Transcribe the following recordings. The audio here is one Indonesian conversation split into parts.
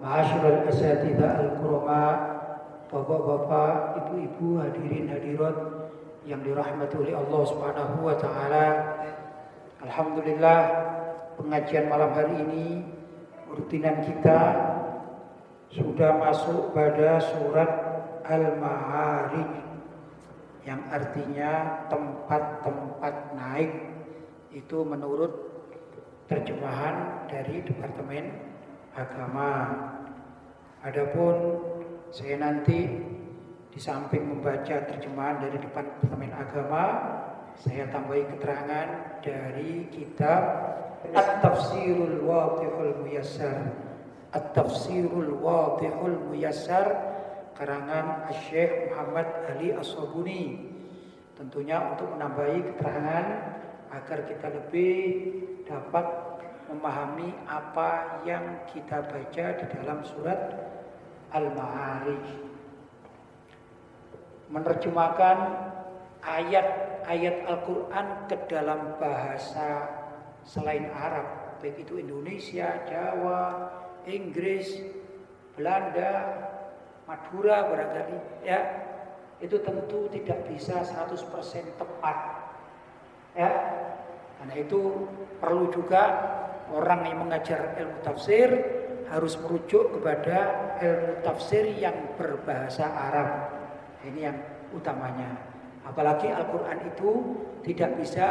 Ma'asyiral asatidah al-kurama Bapak-bapak, ibu-ibu, hadirin hadirat yang dirahmati oleh Allah Subhanahu wa taala. Alhamdulillah pengajian malam hari ini rutinan kita sudah masuk pada surat Al-Ma'arij yang artinya tempat-tempat naik itu menurut terjemahan dari Departemen agama. Adapun saya nanti di samping membaca terjemahan dari Departemen Agama, saya tambahi keterangan dari kitab At-Tafsirul Wadihul Muyassar. At-Tafsirul Wadihul Muyassar karangan Syekh Muhammad Ali As-Sabuni. Tentunya untuk menambahi keterangan agar kita lebih dapat memahami apa yang kita baca di dalam surat Al-Ma'arij. Menerjemahkan ayat-ayat Al-Quran ke dalam bahasa selain Arab, baik itu Indonesia, Jawa, Inggris, Belanda, Madura barangkali, ya itu tentu tidak bisa 100% tepat. Ya, karena itu perlu juga orang yang mengajar ilmu tafsir harus merujuk kepada ilmu tafsir yang berbahasa Arab. Ini yang utamanya. Apalagi Al-Quran itu tidak bisa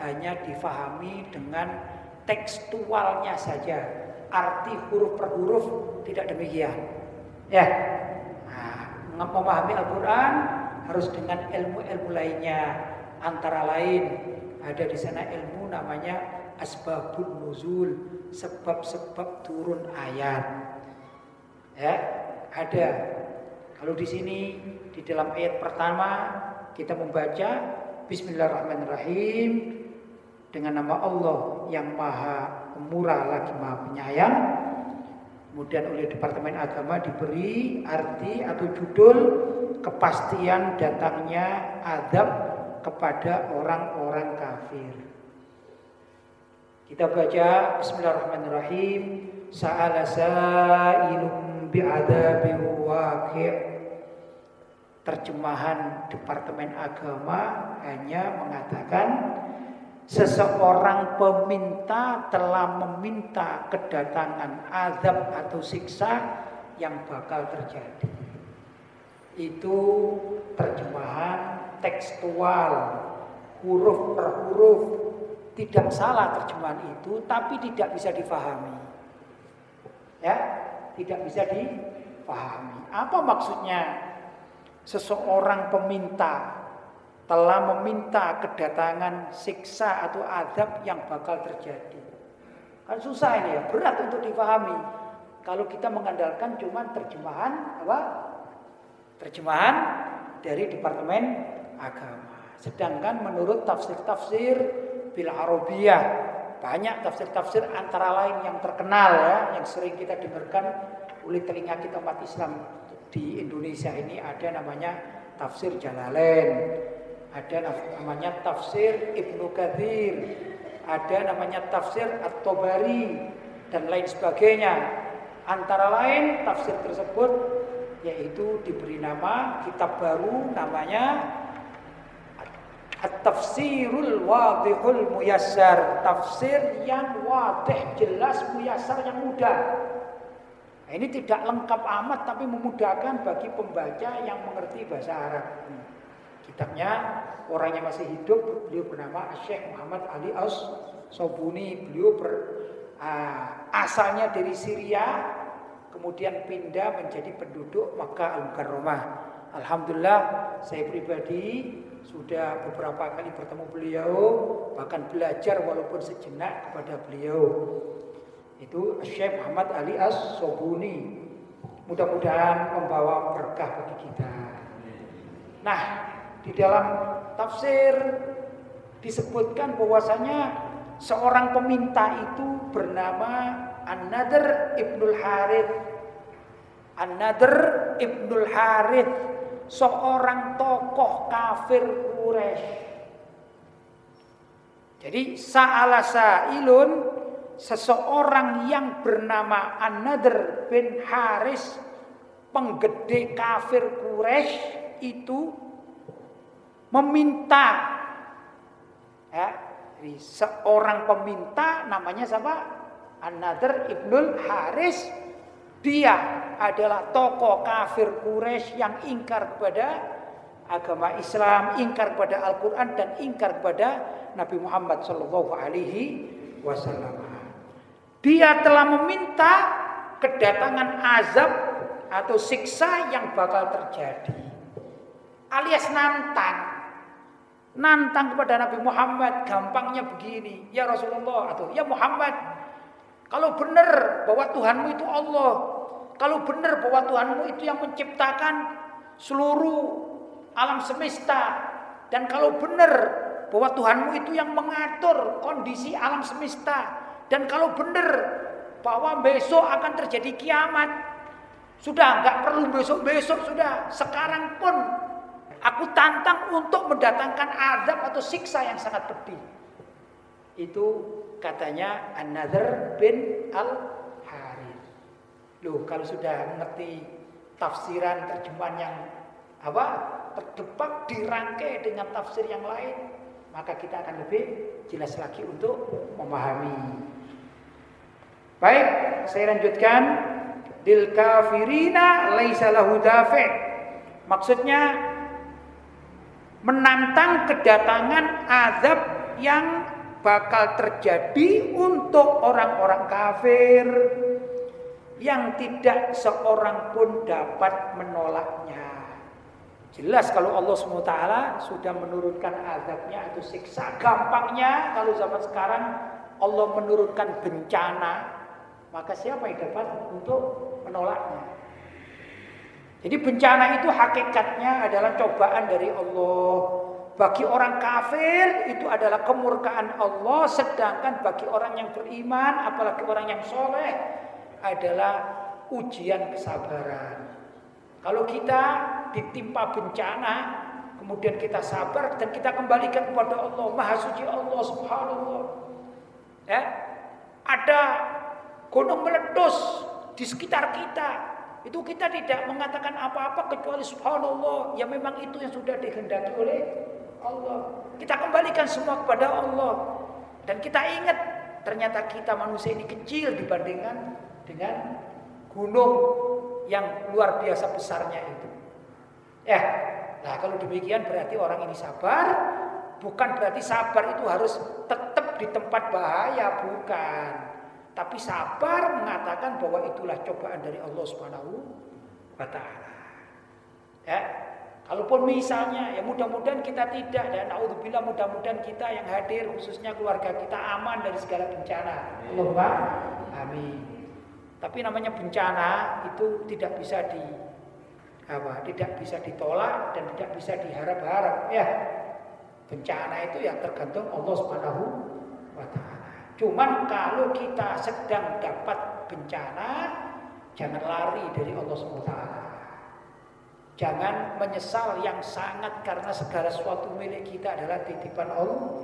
hanya difahami dengan tekstualnya saja. Arti huruf per huruf tidak demikian. Ya, nah, memahami Al-Quran harus dengan ilmu-ilmu lainnya. Antara lain ada di sana ilmu namanya asbabun nuzul, sebab-sebab turun ayat. Ya, ada. Kalau di sini di dalam ayat pertama kita membaca Bismillahirrahmanirrahim dengan nama Allah yang Maha Pemurah lagi Maha Penyayang. Kemudian oleh Departemen Agama diberi arti atau judul kepastian datangnya adab kepada orang-orang kafir. Kita baca Bismillahirrahmanirrahim. Sa'ala sa'ilun bi'adabin waqi' Terjemahan Departemen Agama hanya mengatakan seseorang peminta telah meminta kedatangan azab atau siksa yang bakal terjadi. Itu terjemahan tekstual huruf per huruf tidak salah terjemahan itu, tapi tidak bisa difahami. Ya, tidak bisa difahami. Apa maksudnya? Seseorang peminta telah meminta kedatangan siksa atau adab yang bakal terjadi. Kan susah ini ya, berat untuk difahami. Kalau kita mengandalkan cuma terjemahan apa? Terjemahan dari Departemen Agama. Sedangkan menurut tafsir-tafsir bil Arabiyah. Banyak tafsir-tafsir antara lain yang terkenal ya, yang sering kita dengarkan oleh telinga kita umat Islam di Indonesia ini ada namanya tafsir Jalalain, ada namanya tafsir Ibnu Katsir, ada namanya tafsir At-Tabari dan lain sebagainya. Antara lain tafsir tersebut yaitu diberi nama kitab baru namanya At-tafsirul wadihul muyassar. Tafsir yang wadih, jelas, muyassar yang mudah. Nah, ini tidak lengkap amat tapi memudahkan bagi pembaca yang mengerti bahasa Arab. Kitabnya orang yang masih hidup, beliau bernama Syekh Muhammad Ali Aus Sobuni. Beliau ber, uh, asalnya dari Syria, kemudian pindah menjadi penduduk Makkah Al-Mukarramah. Alhamdulillah saya pribadi sudah beberapa kali bertemu beliau, bahkan belajar walaupun sejenak kepada beliau. Itu Syekh Muhammad Ali As-Sobuni. mudah-mudahan membawa berkah bagi kita. Nah, di dalam tafsir disebutkan bahwasanya seorang peminta itu bernama An-Nadr Ibnul Harith. An-Nadr Ibnul Harith, seorang tokoh kafir Quraisy. Jadi sa'ala sa'ilun seseorang yang bernama An-Nadr bin Haris penggede kafir Quraisy itu meminta ya, seorang peminta namanya siapa? An-Nadr Ibnul Haris dia adalah tokoh kafir Quraisy yang ingkar kepada agama Islam, ingkar kepada Al-Quran dan ingkar kepada Nabi Muhammad Shallallahu Alaihi Wasallam. Dia telah meminta kedatangan azab atau siksa yang bakal terjadi, alias nantang. Nantang kepada Nabi Muhammad, gampangnya begini, ya Rasulullah atau ya Muhammad, kalau benar bahwa Tuhanmu itu Allah, kalau benar bahwa Tuhanmu itu yang menciptakan seluruh alam semesta dan kalau benar bahwa Tuhanmu itu yang mengatur kondisi alam semesta dan kalau benar bahwa besok akan terjadi kiamat sudah nggak perlu besok-besok sudah. Sekarang pun aku tantang untuk mendatangkan azab atau siksa yang sangat pedih. Itu katanya Another bin Al Harith loh kalau sudah mengerti tafsiran terjemahan yang apa terdepak dirangkai dengan tafsir yang lain maka kita akan lebih jelas lagi untuk memahami. Baik saya lanjutkan. Dil kafirina laisa lahu maksudnya menantang kedatangan azab yang bakal terjadi untuk orang-orang kafir yang tidak seorang pun dapat menolaknya Jelas kalau Allah SWT sudah menurunkan azabnya atau siksa. Gampangnya kalau zaman sekarang Allah menurunkan bencana. Maka siapa yang dapat untuk menolaknya? Jadi bencana itu hakikatnya adalah cobaan dari Allah. Bagi orang kafir itu adalah kemurkaan Allah. Sedangkan bagi orang yang beriman apalagi orang yang soleh adalah ujian kesabaran. Kalau kita ditimpa bencana, kemudian kita sabar dan kita kembalikan kepada Allah, Maha Suci Allah Subhanallah. Ya, ada gunung meletus di sekitar kita. Itu kita tidak mengatakan apa-apa kecuali subhanallah. Ya memang itu yang sudah dikehendaki oleh Allah. Kita kembalikan semua kepada Allah. Dan kita ingat ternyata kita manusia ini kecil dibandingkan dengan gunung yang luar biasa besarnya itu. Ya, nah kalau demikian berarti orang ini sabar, bukan berarti sabar itu harus tetap di tempat bahaya, bukan. Tapi sabar mengatakan bahwa itulah cobaan dari Allah Subhanahu wa taala. Ya. Kalaupun misalnya ya mudah-mudahan kita tidak dan naudzubillah mudah-mudahan kita yang hadir khususnya keluarga kita aman dari segala bencana. Allahumma amin. Tapi namanya bencana itu tidak bisa di apa? Tidak bisa ditolak dan tidak bisa diharap-harap ya. Bencana itu yang tergantung Allah Subhanahu wa taala. Cuman kalau kita sedang dapat bencana, jangan lari dari Allah Subhanahu wa taala. Jangan menyesal yang sangat karena segala sesuatu milik kita adalah titipan Allah.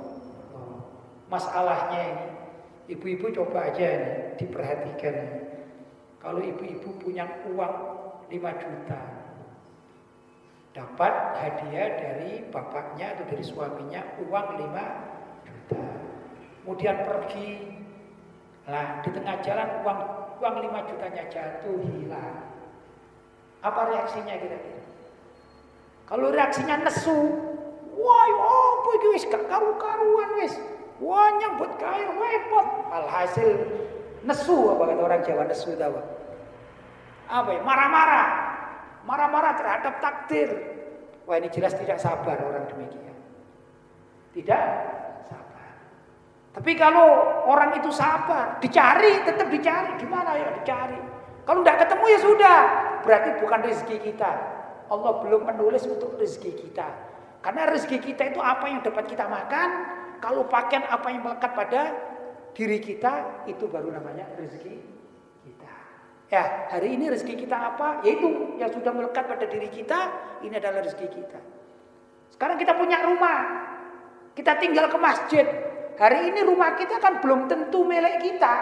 Masalahnya ini, ibu-ibu coba aja nih, diperhatikan. Kalau ibu-ibu punya uang 5 juta, dapat hadiah dari bapaknya atau dari suaminya uang 5 juta. Kemudian pergi, lah di tengah jalan uang uang 5 jutanya jatuh hilang. Apa reaksinya kira-kira? Kalau reaksinya nesu, wah apa iki wis gak karu-karuan wis. Wah nyambut gawe repot. Alhasil nesu apa kata orang Jawa nesu tahu apa ya? Marah-marah. Marah-marah terhadap takdir. Wah ini jelas tidak sabar orang demikian. Tidak sabar. Tapi kalau orang itu sabar, dicari, tetap dicari. Gimana ya dicari? Kalau tidak ketemu ya sudah. berarti bukan rezeki kita. Allah belum menulis untuk rezeki kita. Karena rezeki kita itu apa yang dapat kita makan, kalau pakaian apa yang melekat pada diri kita, itu baru namanya rezeki kita. Ya, hari ini rezeki kita apa? Yaitu yang sudah melekat pada diri kita, ini adalah rezeki kita. Sekarang kita punya rumah, kita tinggal ke masjid. Hari ini rumah kita kan belum tentu milik kita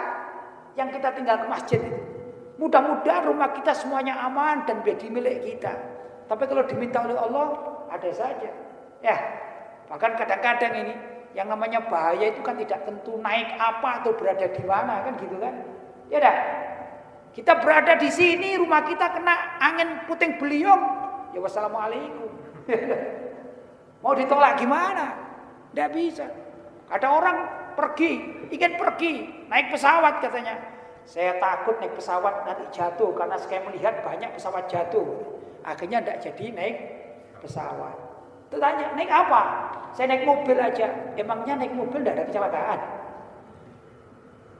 yang kita tinggal ke masjid itu. Mudah-mudahan rumah kita semuanya aman dan menjadi milik kita. Tapi kalau diminta oleh Allah, ada saja. Ya, bahkan kadang-kadang ini yang namanya bahaya itu kan tidak tentu naik apa atau berada di mana kan gitu kan. Ya dah. Kita berada di sini, rumah kita kena angin puting beliung. Ya wassalamualaikum. Mau ditolak gimana? Tidak bisa. Ada orang pergi, ingin pergi, naik pesawat katanya. Saya takut naik pesawat nanti jatuh karena saya melihat banyak pesawat jatuh. Akhirnya tidak jadi naik pesawat. Tanya, naik apa? Saya naik mobil aja. Emangnya naik mobil tidak ada kecelakaan?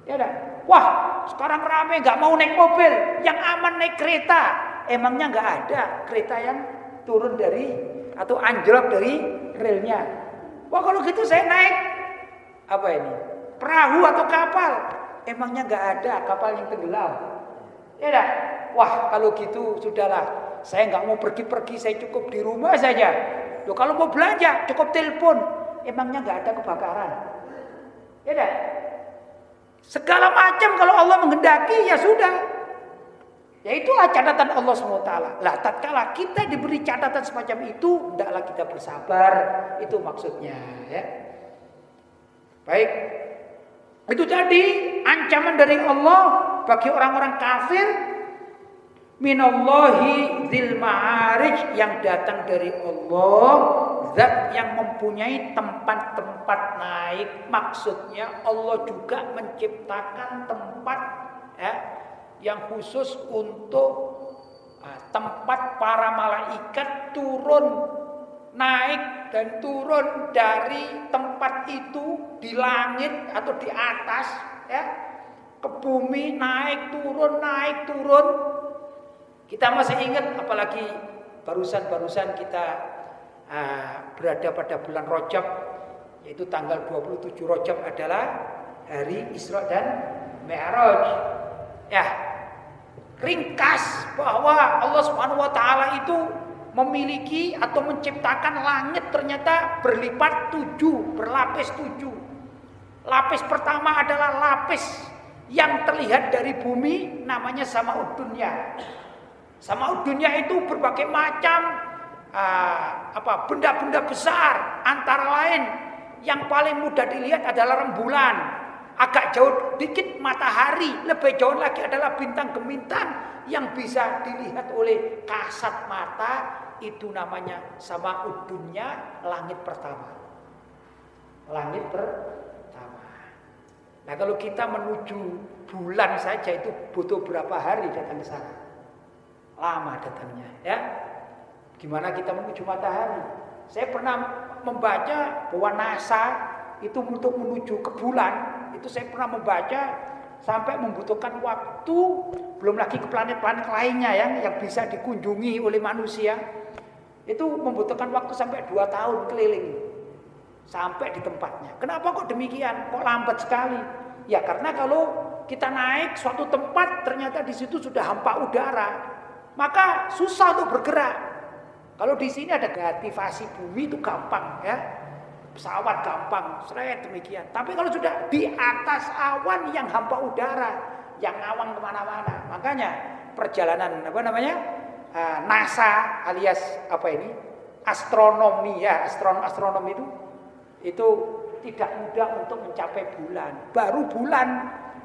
Ya dah. Wah, sekarang rame nggak mau naik mobil, yang aman naik kereta. Emangnya nggak ada kereta yang turun dari atau anjlok dari relnya. Wah kalau gitu saya naik apa ini? Perahu atau kapal? Emangnya nggak ada kapal yang tenggelam? Ya dah. Wah kalau gitu sudahlah. Saya nggak mau pergi-pergi, saya cukup di rumah saja. Loh kalau mau belanja cukup telepon. Emangnya nggak ada kebakaran? Ya dah. Segala macam kalau Allah menghendaki ya sudah. Ya itulah catatan Allah SWT. Lah tatkala kita diberi catatan semacam itu, hendaklah kita bersabar. Itu maksudnya ya. Baik, itu tadi ancaman dari Allah bagi orang-orang kafir minallahi dzil ma'arij yang datang dari Allah zat yang mempunyai tempat-tempat naik. Maksudnya Allah juga menciptakan tempat ya yang khusus untuk uh, tempat para malaikat turun naik dan turun dari tempat itu di langit atau di atas ya. Ke bumi naik turun naik turun kita masih ingat apalagi barusan-barusan kita uh, berada pada bulan Rojab yaitu tanggal 27 Rojab adalah hari Isra dan Mi'raj ya ringkas bahwa Allah Subhanahu wa taala itu memiliki atau menciptakan langit ternyata berlipat tujuh, berlapis tujuh. Lapis pertama adalah lapis yang terlihat dari bumi namanya sama dunia. Sama dunia itu berbagai macam uh, apa benda-benda besar antara lain yang paling mudah dilihat adalah rembulan. Agak jauh dikit matahari, lebih jauh lagi adalah bintang gemintang yang bisa dilihat oleh kasat mata itu namanya sama udunnya langit pertama. Langit pertama. Nah kalau kita menuju bulan saja itu butuh berapa hari datang ke sana? Lama datangnya ya. Gimana kita menuju matahari? Saya pernah membaca bahwa NASA itu untuk menuju ke bulan itu saya pernah membaca sampai membutuhkan waktu belum lagi ke planet-planet lainnya yang yang bisa dikunjungi oleh manusia itu membutuhkan waktu sampai dua tahun keliling sampai di tempatnya. Kenapa kok demikian? Kok lambat sekali? Ya karena kalau kita naik suatu tempat ternyata di situ sudah hampa udara, maka susah untuk bergerak. Kalau di sini ada grativasi bumi itu gampang ya. Pesawat gampang, seret demikian. Tapi kalau sudah di atas awan yang hampa udara, yang ngawang ke mana-mana, makanya perjalanan apa namanya uh, NASA alias apa ini astronomi ya astronom astronomi itu itu tidak mudah untuk mencapai bulan baru bulan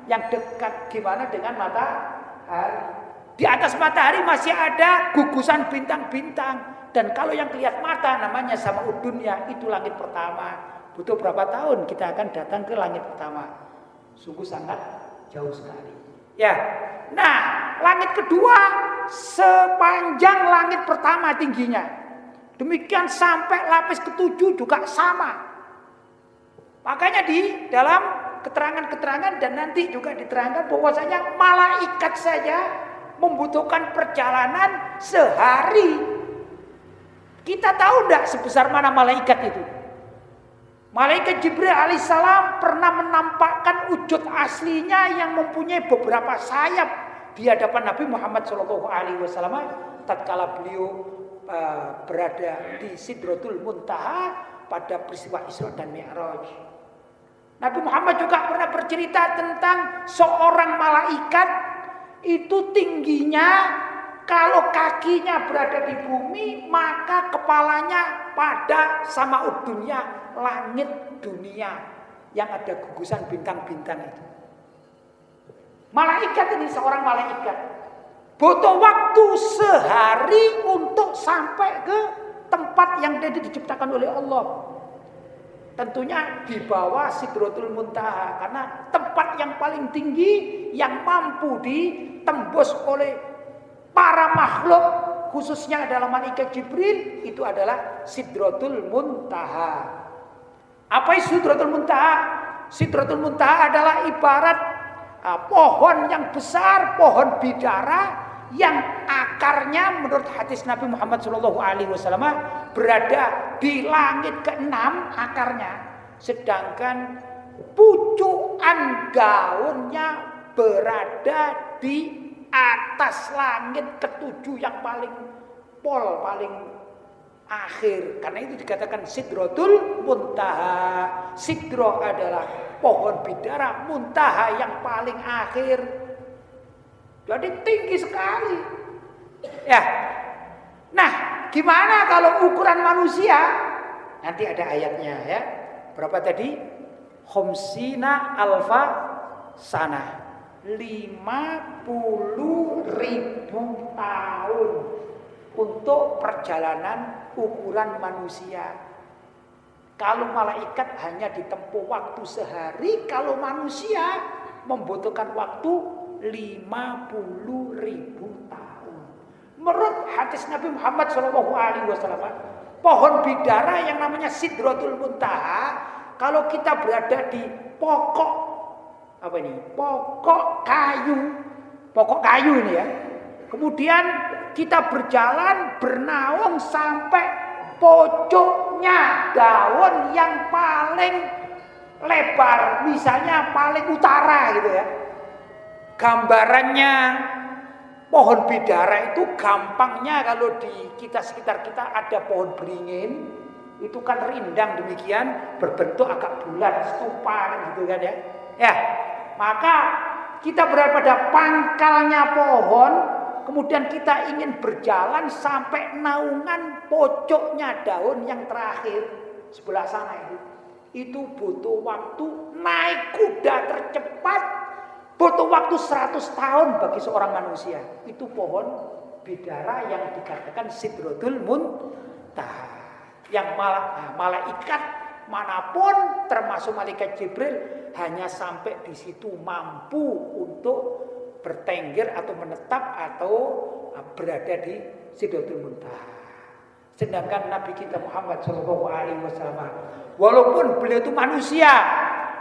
yang dekat gimana dengan matahari di atas matahari masih ada gugusan bintang-bintang dan kalau yang kelihatan mata namanya sama dunia itu langit pertama butuh berapa tahun kita akan datang ke langit pertama sungguh sangat jauh sekali ya nah langit kedua sepanjang langit pertama tingginya. Demikian sampai lapis ketujuh juga sama. Makanya di dalam keterangan-keterangan dan nanti juga diterangkan bahwasanya malaikat saja membutuhkan perjalanan sehari. Kita tahu tidak sebesar mana malaikat itu? Malaikat Jibril alaihissalam pernah menampakkan wujud aslinya yang mempunyai beberapa sayap di hadapan Nabi Muhammad Shallallahu Alaihi Wasallam tatkala beliau uh, berada di Sidratul Muntaha pada peristiwa Isra dan Mi'raj. Nabi Muhammad juga pernah bercerita tentang seorang malaikat itu tingginya kalau kakinya berada di bumi maka kepalanya pada sama dunia langit dunia yang ada gugusan bintang-bintang itu. Malaikat ini seorang malaikat butuh waktu sehari untuk sampai ke tempat yang tadi diciptakan oleh Allah. Tentunya di bawah Sidratul Muntaha karena tempat yang paling tinggi yang mampu ditembus oleh para makhluk khususnya adalah malaikat Jibril itu adalah Sidratul Muntaha. Apa itu Sidratul Muntaha? Sidratul Muntaha adalah ibarat uh, pohon yang besar, pohon bidara yang akarnya menurut hadis Nabi Muhammad Shallallahu Alaihi Wasallam berada di langit keenam akarnya, sedangkan pucukan daunnya berada di atas langit ketujuh yang paling pol paling akhir. Karena itu dikatakan sidrotul muntaha. Sidro adalah pohon bidara, muntaha yang paling akhir. Jadi tinggi sekali. Ya. Nah, gimana kalau ukuran manusia? Nanti ada ayatnya ya. Berapa tadi? Homsina alfa sana. 50 ribu tahun untuk perjalanan ukuran manusia. Kalau malaikat hanya ditempuh waktu sehari, kalau manusia membutuhkan waktu 50 ribu tahun. Menurut hadis Nabi Muhammad SAW, pohon bidara yang namanya Sidratul Muntaha, kalau kita berada di pokok apa ini? Pokok kayu, pokok kayu ini ya. Kemudian kita berjalan bernaung sampai pojoknya daun yang paling lebar, misalnya paling utara gitu ya. Gambarannya pohon bidara itu gampangnya kalau di kita sekitar kita ada pohon beringin, itu kan rindang demikian berbentuk agak bulat stupa gitu kan ya. Ya, maka kita berada pada pangkalnya pohon kemudian kita ingin berjalan sampai naungan pojoknya daun yang terakhir sebelah sana itu. Itu butuh waktu naik kuda tercepat butuh waktu 100 tahun bagi seorang manusia. Itu pohon bidara yang dikatakan sidrotul muntah. Yang malah nah, malaikat mana pun termasuk malaikat Jibril hanya sampai di situ mampu untuk bertengger atau menetap atau uh, berada di Sidratul Muntaha. Sedangkan Nabi kita Muhammad Shallallahu Alaihi Wasallam, walaupun beliau itu manusia,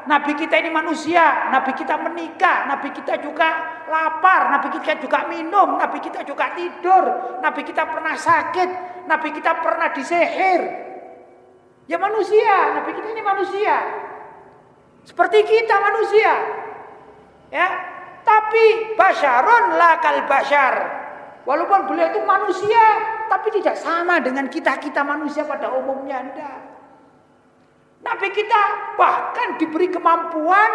Nabi kita ini manusia, Nabi kita menikah, Nabi kita juga lapar, Nabi kita juga minum, Nabi kita juga tidur, Nabi kita pernah sakit, Nabi kita pernah disehir. Ya manusia, Nabi kita ini manusia. Seperti kita manusia. Ya, tapi basyarun lakal basyar. Walaupun beliau itu manusia, tapi tidak sama dengan kita-kita manusia pada umumnya. Anda. Nabi kita bahkan diberi kemampuan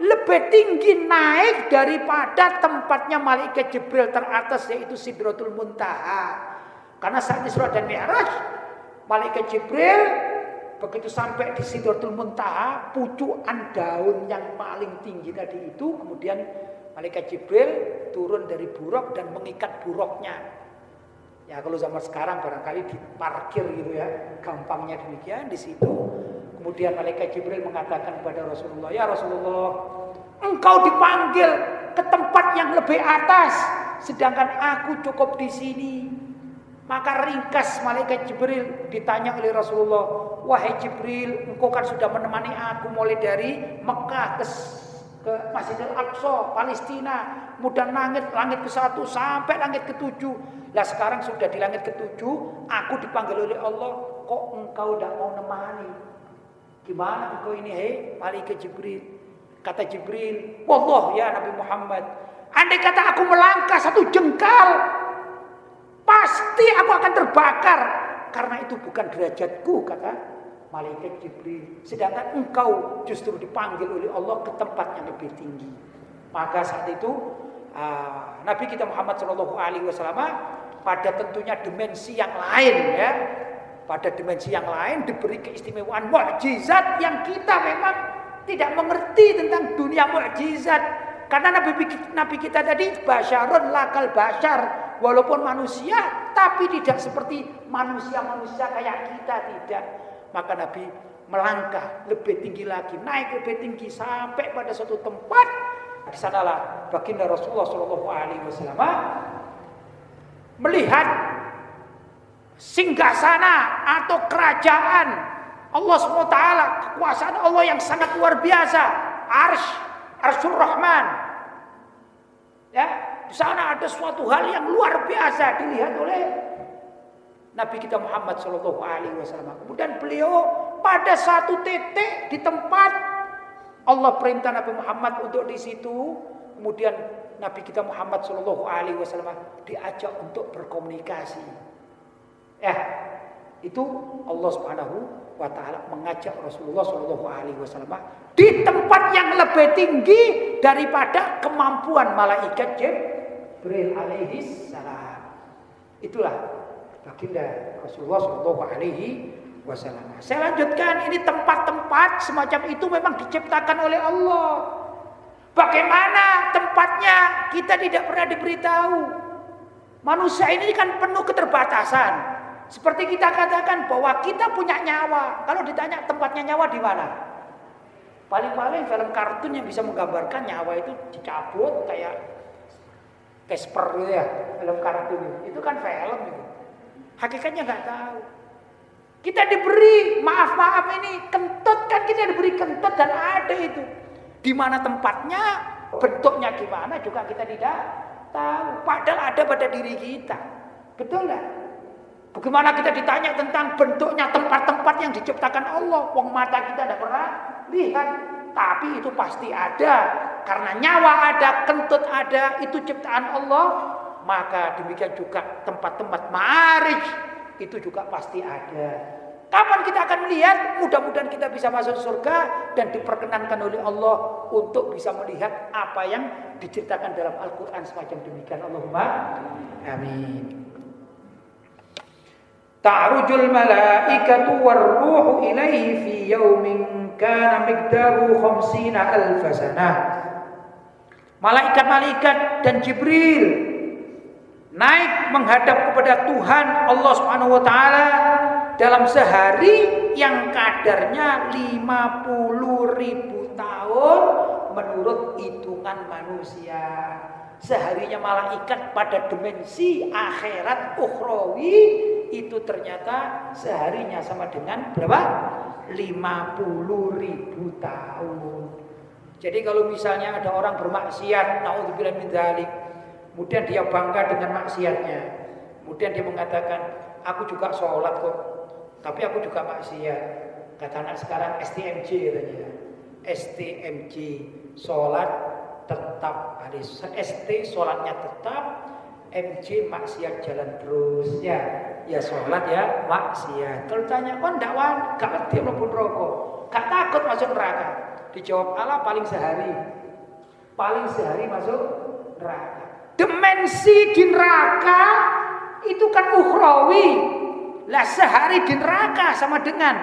lebih tinggi naik daripada tempatnya malaikat Jibril teratas yaitu Sidratul Muntaha. Karena saat Isra dan Mi'raj, malaikat Jibril begitu sampai di Sidratul Muntaha, pucukan daun yang paling tinggi tadi itu kemudian Malaikat Jibril turun dari buruk dan mengikat buruknya. Ya kalau zaman sekarang barangkali diparkir gitu ya, gampangnya demikian di situ. Kemudian malaikat Jibril mengatakan kepada Rasulullah, "Ya Rasulullah, engkau dipanggil ke tempat yang lebih atas, sedangkan aku cukup di sini." Maka ringkas malaikat Jibril ditanya oleh Rasulullah, "Wahai Jibril, engkau kan sudah menemani aku mulai dari Mekah ke ke Masjidil Aqsa, Palestina, kemudian langit langit ke satu sampai langit ke tujuh. Lah sekarang sudah di langit ke tujuh, aku dipanggil oleh Allah, kok engkau tidak mau nemani? Gimana engkau ini, hei malaikat Jibril? Kata Jibril, Wallah ya Nabi Muhammad, andai kata aku melangkah satu jengkal, pasti aku akan terbakar. Karena itu bukan derajatku, kata malaikat Jibril. Sedangkan engkau justru dipanggil oleh Allah ke tempat yang lebih tinggi. Maka saat itu uh, Nabi kita Muhammad Wasallam pada tentunya dimensi yang lain ya, pada dimensi yang lain diberi keistimewaan mukjizat yang kita memang tidak mengerti tentang dunia mukjizat. Karena Nabi Nabi kita tadi basyarun lakal basyar. Walaupun manusia tapi tidak seperti manusia-manusia kayak kita tidak. Maka Nabi melangkah lebih tinggi lagi, naik lebih tinggi sampai pada suatu tempat. Di sanalah baginda Rasulullah Shallallahu Alaihi Wasallam melihat singgasana atau kerajaan Allah SWT, kekuasaan Allah yang sangat luar biasa, Arsh, Arshur Rahman. Ya, di sana ada suatu hal yang luar biasa dilihat oleh Nabi kita Muhammad Shallallahu Alaihi Wasallam. Kemudian beliau pada satu titik di tempat Allah perintah Nabi Muhammad untuk di situ. Kemudian Nabi kita Muhammad Shallallahu Alaihi Wasallam diajak untuk berkomunikasi. Ya, itu Allah Subhanahu wa taala mengajak Rasulullah Shallallahu alaihi wasallam di tempat yang lebih tinggi daripada kemampuan malaikat Jibril alaihi salam. Itulah baginda Rasulullah Shallallahu Alaihi Wasallam. Saya lanjutkan, ini tempat-tempat semacam itu memang diciptakan oleh Allah. Bagaimana tempatnya kita tidak pernah diberitahu. Manusia ini kan penuh keterbatasan. Seperti kita katakan bahwa kita punya nyawa. Kalau ditanya tempatnya nyawa di mana? Paling-paling film kartun yang bisa menggambarkan nyawa itu dicabut kayak Casper gitu ya, film kartun itu. Itu kan film itu. Hakikatnya nggak tahu. Kita diberi maaf-maaf ini kentut kan kita diberi kentut dan ada itu. Di mana tempatnya, bentuknya gimana juga kita tidak tahu. Padahal ada pada diri kita. Betul nggak? Bagaimana kita ditanya tentang bentuknya tempat-tempat yang diciptakan Allah. Wong mata kita tidak pernah lihat. Tapi itu pasti ada. Karena nyawa ada, kentut ada, itu ciptaan Allah maka demikian juga tempat-tempat ma'arij itu juga pasti ada. Kapan kita akan melihat? Mudah-mudahan kita bisa masuk surga dan diperkenankan oleh Allah untuk bisa melihat apa yang diceritakan dalam Al-Quran semacam demikian. Allahumma amin. Ta'rujul malaikatu warruhu ilaihi fi yaumin kana miqdaru khamsina alf sanah. Malaikat-malaikat dan Jibril naik menghadap kepada Tuhan Allah Subhanahu wa taala dalam sehari yang kadarnya 50 ribu tahun menurut hitungan manusia. Seharinya malaikat pada dimensi akhirat ukhrawi itu ternyata seharinya sama dengan berapa? 50 ribu tahun. Jadi kalau misalnya ada orang bermaksiat, naudzubillah min dzalik, Kemudian dia bangga dengan maksiatnya. Kemudian dia mengatakan, aku juga sholat kok, tapi aku juga maksiat. Kata anak sekarang STMJ katanya. STMJ, sholat tetap. ST sholatnya tetap, MJ maksiat jalan terus. Ya, ya sholat ya maksiat. Kalau tanya, kok enggak wan, gak ngerti melebur rokok. Gak takut masuk neraka. Dijawab Allah paling sehari. Paling sehari masuk neraka. Dimensi di neraka itu kan ukhrawi. Lah sehari di neraka sama dengan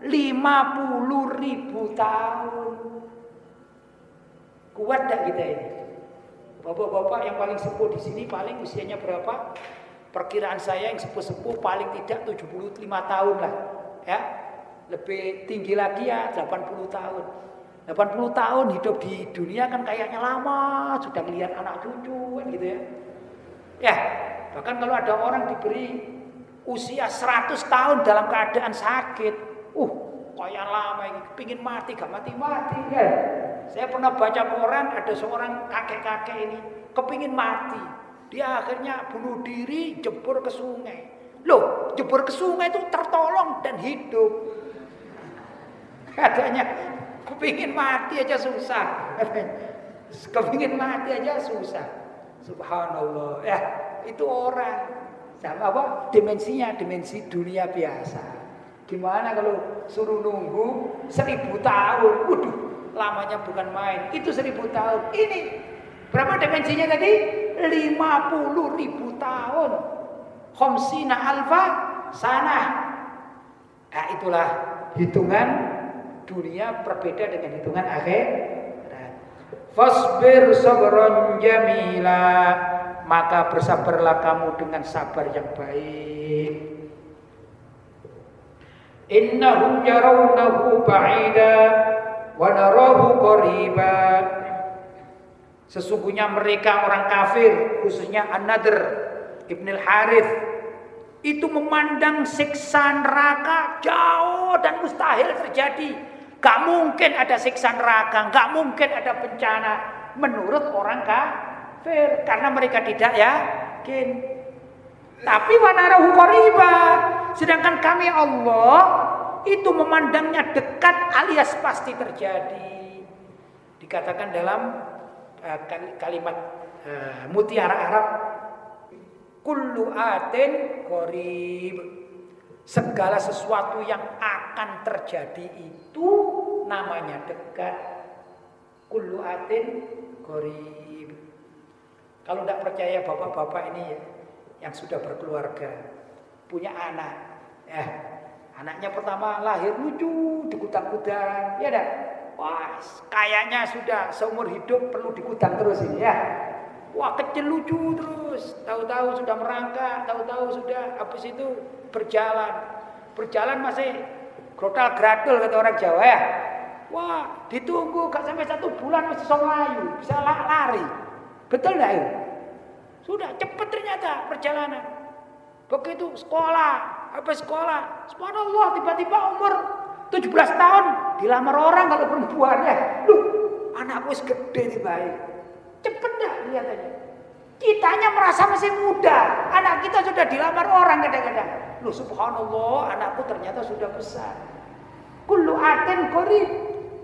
50 ribu tahun. Kuat tak kita ini? Bapak-bapak yang paling sepuh di sini paling usianya berapa? Perkiraan saya yang sepuh-sepuh paling tidak 75 tahun lah. Ya. Lebih tinggi lagi ya 80 tahun. 80 tahun hidup di dunia kan kayaknya lama, sudah melihat anak cucu kan gitu ya. Ya, bahkan kalau ada orang diberi usia 100 tahun dalam keadaan sakit, uh, kaya lama ini, pingin mati, gak mati-mati ya. Saya pernah baca koran ada seorang kakek-kakek ini kepingin mati. Dia akhirnya bunuh diri, jebur ke sungai. Loh, jebur ke sungai itu tertolong dan hidup. Katanya, kepingin mati aja susah. Kepingin mati aja susah. Subhanallah. Ya, itu orang. Sama apa? Dimensinya, dimensi dunia biasa. Gimana kalau suruh nunggu seribu tahun? Waduh, lamanya bukan main. Itu seribu tahun. Ini berapa dimensinya tadi? Lima puluh ribu tahun. Khomsina alfa sana. Nah, itulah hitungan dunia berbeda dengan hitungan akhir. Fasbir sabron jamila maka bersabarlah kamu dengan sabar yang baik. Innahum yarawnahu ba'ida wa narahu qariba. Sesungguhnya mereka orang kafir, khususnya An-Nadr Ibn al-Harith itu memandang siksa neraka jauh dan mustahil terjadi. Gak mungkin ada siksa neraka, gak mungkin ada bencana menurut orang kafir karena mereka tidak yakin. Tapi wanarahu qariba. Sedangkan kami Allah itu memandangnya dekat alias pasti terjadi. Dikatakan dalam uh, kalimat uh, mutiara Arab kullu atin qarib. Segala sesuatu yang akan terjadi itu namanya dekat. Kullu atin qarib. Kalau tidak percaya bapak-bapak ini ya, yang sudah berkeluarga, punya anak. Ya, anaknya pertama lahir lucu, dikutang-kutang, ya dah. Wah, kayaknya sudah seumur hidup perlu dikutang terus ini ya. Wah, kecil lucu terus, tahu-tahu sudah merangkak, tahu-tahu sudah habis itu berjalan. Berjalan masih grotal gradul kata orang Jawa ya. Wah, ditunggu gak sampai satu bulan masih layu, bisa lari. Betul enggak itu? Sudah cepat ternyata perjalanan. Begitu sekolah, apa sekolah, subhanallah tiba-tiba umur 17 tahun dilamar orang kalau perempuan ya. Loh, anakku gede nih baik. Cepet dah kelihatannya. Kitanya merasa masih muda. Anak kita sudah dilamar orang kadang-kadang. Loh subhanallah anakku ternyata sudah besar. Kullu aten korib.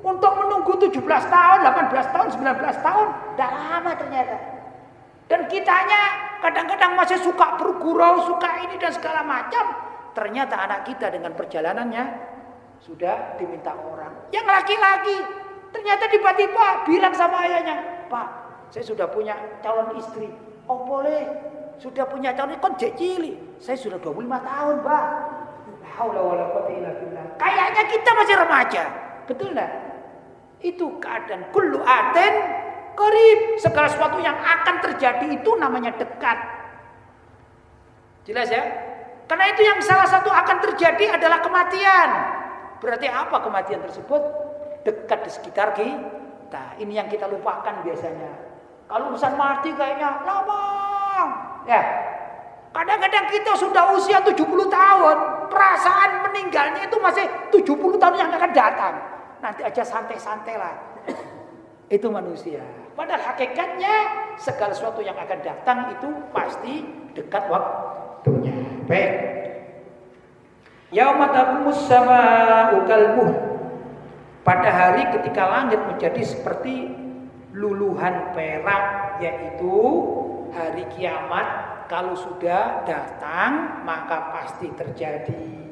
Untuk menunggu 17 tahun, 18 tahun, 19 tahun. Dah lama ternyata. Dan kitanya kadang-kadang masih suka bergurau, suka ini dan segala macam. Ternyata anak kita dengan perjalanannya sudah diminta orang. Yang laki-laki ternyata tiba-tiba bilang sama ayahnya, Pak, saya sudah punya calon istri. Oh boleh, sudah punya calon istri, kon cili. Saya sudah 25 tahun, Pak. Kayaknya kita masih remaja. Betul enggak? Itu keadaan kullu aten Korib. Segala sesuatu yang akan terjadi itu namanya dekat. Jelas ya? Karena itu yang salah satu akan terjadi adalah kematian. Berarti apa kematian tersebut? Dekat di sekitar kita. Ini yang kita lupakan biasanya. Kalau urusan mati kayaknya lama. Ya. Kadang-kadang kita sudah usia 70 tahun. Perasaan meninggalnya itu masih 70 tahun yang akan datang. Nanti aja santai-santai lah. Itu manusia. Padahal hakikatnya segala sesuatu yang akan datang itu pasti dekat waktunya. Baik. Yauma taqumus sama'u kalmuh. Pada hari ketika langit menjadi seperti luluhan perak yaitu hari kiamat kalau sudah datang maka pasti terjadi.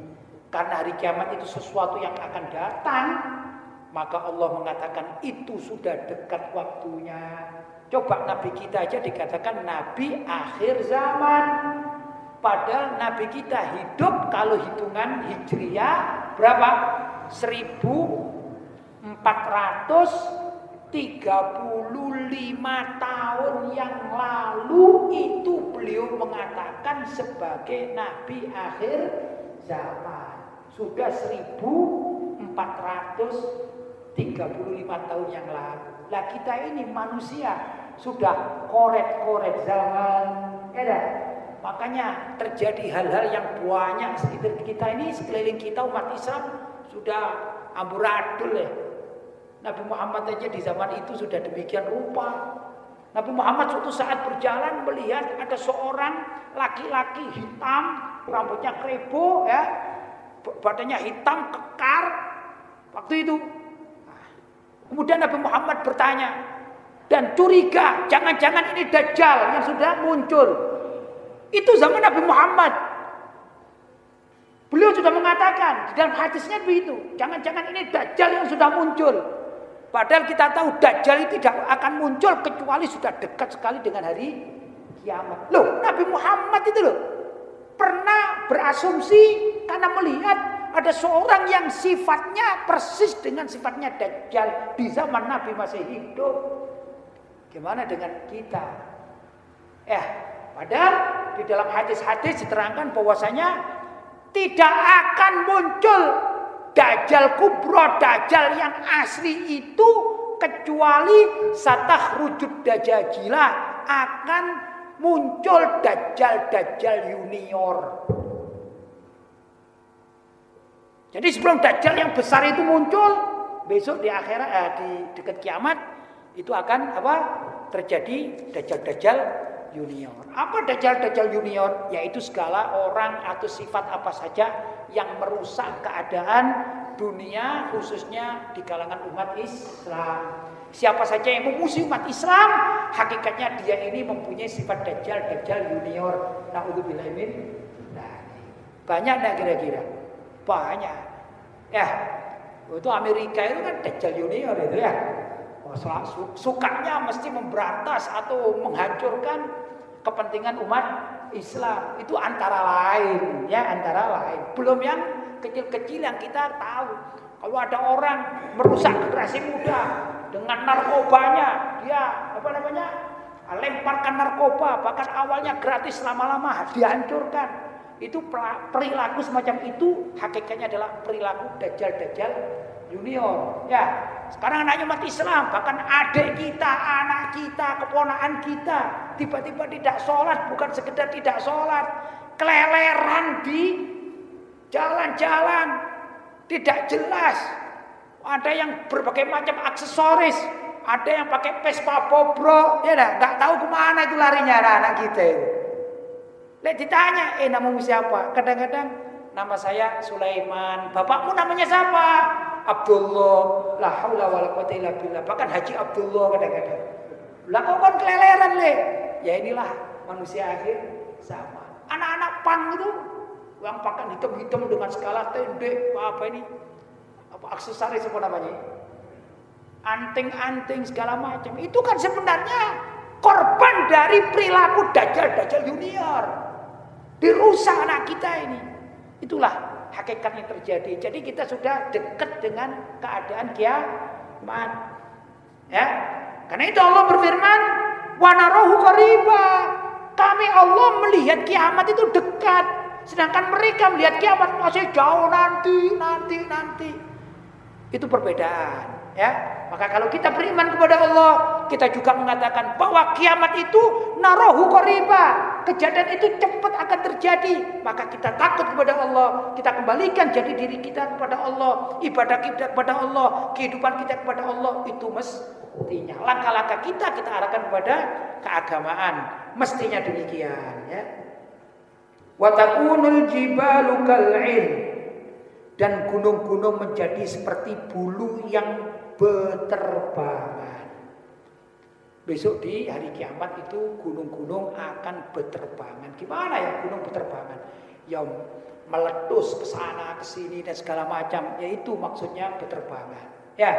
Karena hari kiamat itu sesuatu yang akan datang maka Allah mengatakan itu sudah dekat waktunya. Coba Nabi kita aja dikatakan Nabi akhir zaman. Padahal Nabi kita hidup kalau hitungan Hijriah berapa? 1435 tahun yang lalu itu beliau mengatakan sebagai Nabi akhir zaman. Sudah 1400 35 tahun yang lalu. Lah kita ini manusia sudah koret-koret zaman. Ya Makanya terjadi hal-hal yang banyak sekitar kita ini sekeliling kita umat Islam sudah amburadul ya. Nabi Muhammad aja di zaman itu sudah demikian rupa. Nabi Muhammad suatu saat berjalan melihat ada seorang laki-laki hitam, rambutnya krebo ya, badannya hitam kekar. Waktu itu Kemudian Nabi Muhammad bertanya dan curiga, jangan-jangan ini Dajjal yang sudah muncul. Itu zaman Nabi Muhammad. Beliau sudah mengatakan di dalam hadisnya begitu, jangan-jangan ini Dajjal yang sudah muncul. Padahal kita tahu Dajjal itu tidak akan muncul kecuali sudah dekat sekali dengan hari kiamat. Loh, Nabi Muhammad itu loh pernah berasumsi karena melihat ada seorang yang sifatnya persis dengan sifatnya Dajjal di zaman Nabi masih hidup. Gimana dengan kita? Eh, padahal di dalam hadis-hadis diterangkan bahwasanya tidak akan muncul Dajjal kubro, Dajjal yang asli itu kecuali satah rujud Dajjajilah akan muncul Dajjal-Dajjal junior. Jadi sebelum Dajjal yang besar itu muncul, besok di akhirat eh, di dekat kiamat itu akan apa? Terjadi Dajjal-Dajjal junior. Apa Dajjal-Dajjal junior? Yaitu segala orang atau sifat apa saja yang merusak keadaan dunia khususnya di kalangan umat Islam. Siapa saja yang memusuhi umat Islam, hakikatnya dia ini mempunyai sifat Dajjal, Dajjal junior. Nauzubillah min. Nah, banyak enggak kira-kira? Banyak. Ya, itu Amerika itu kan Dajjal junior itu ya. Sukanya mesti memberantas atau menghancurkan kepentingan umat Islam. Itu antara lain, ya antara lain. Belum yang kecil-kecil yang kita tahu. Kalau ada orang merusak generasi muda dengan narkobanya, dia apa namanya? lemparkan narkoba, bahkan awalnya gratis lama-lama dihancurkan. Itu perilaku semacam itu hakikatnya adalah perilaku dajjal-dajjal junior. Ya, sekarang anaknya umat Islam, bahkan adik kita, anak kita, keponakan kita, tiba-tiba tidak sholat, bukan sekedar tidak sholat, keleleran di jalan-jalan, tidak jelas. Ada yang berbagai macam aksesoris, ada yang pakai Vespa Bobro, ya dah, nggak tahu ke mana itu larinya anak-anak kita itu. Lihat ditanya, eh namamu siapa? Kadang-kadang nama saya Sulaiman. Bapakmu namanya siapa? Abdullah. La haula wala quwata illa billah. Bahkan Haji Abdullah kadang-kadang. Lah kok kan keleleran le? Ya inilah manusia akhir sama. Anak-anak pan itu yang pakai hitam-hitam dengan skala tende apa ini? Apa aksesoris apa namanya? Anting-anting segala macam. Itu kan sebenarnya korban dari perilaku dajjal-dajjal junior. Dirusak anak kita ini. Itulah hakikat yang terjadi. Jadi kita sudah dekat dengan keadaan kiamat. Ya. Karena itu Allah berfirman, "Wa narahu qariba." Kami Allah melihat kiamat itu dekat, sedangkan mereka melihat kiamat masih jauh nanti, nanti, nanti. Itu perbedaan, ya. Maka kalau kita beriman kepada Allah, kita juga mengatakan bahwa kiamat itu narohu koriba. Kejadian itu cepat akan terjadi. Maka kita takut kepada Allah. Kita kembalikan jadi diri kita kepada Allah. Ibadah kita kepada Allah. Kehidupan kita kepada Allah. Itu mestinya. Langkah-langkah kita kita arahkan kepada keagamaan. Mestinya demikian. Ya. Watakunul jibalu. Dan gunung-gunung menjadi seperti bulu yang beterbangan. Besok di hari kiamat itu gunung-gunung akan beterbangan. Gimana ya gunung beterbangan? Ya meletus ke sana ke sini dan segala macam. Yaitu maksudnya beterbangan. Ya.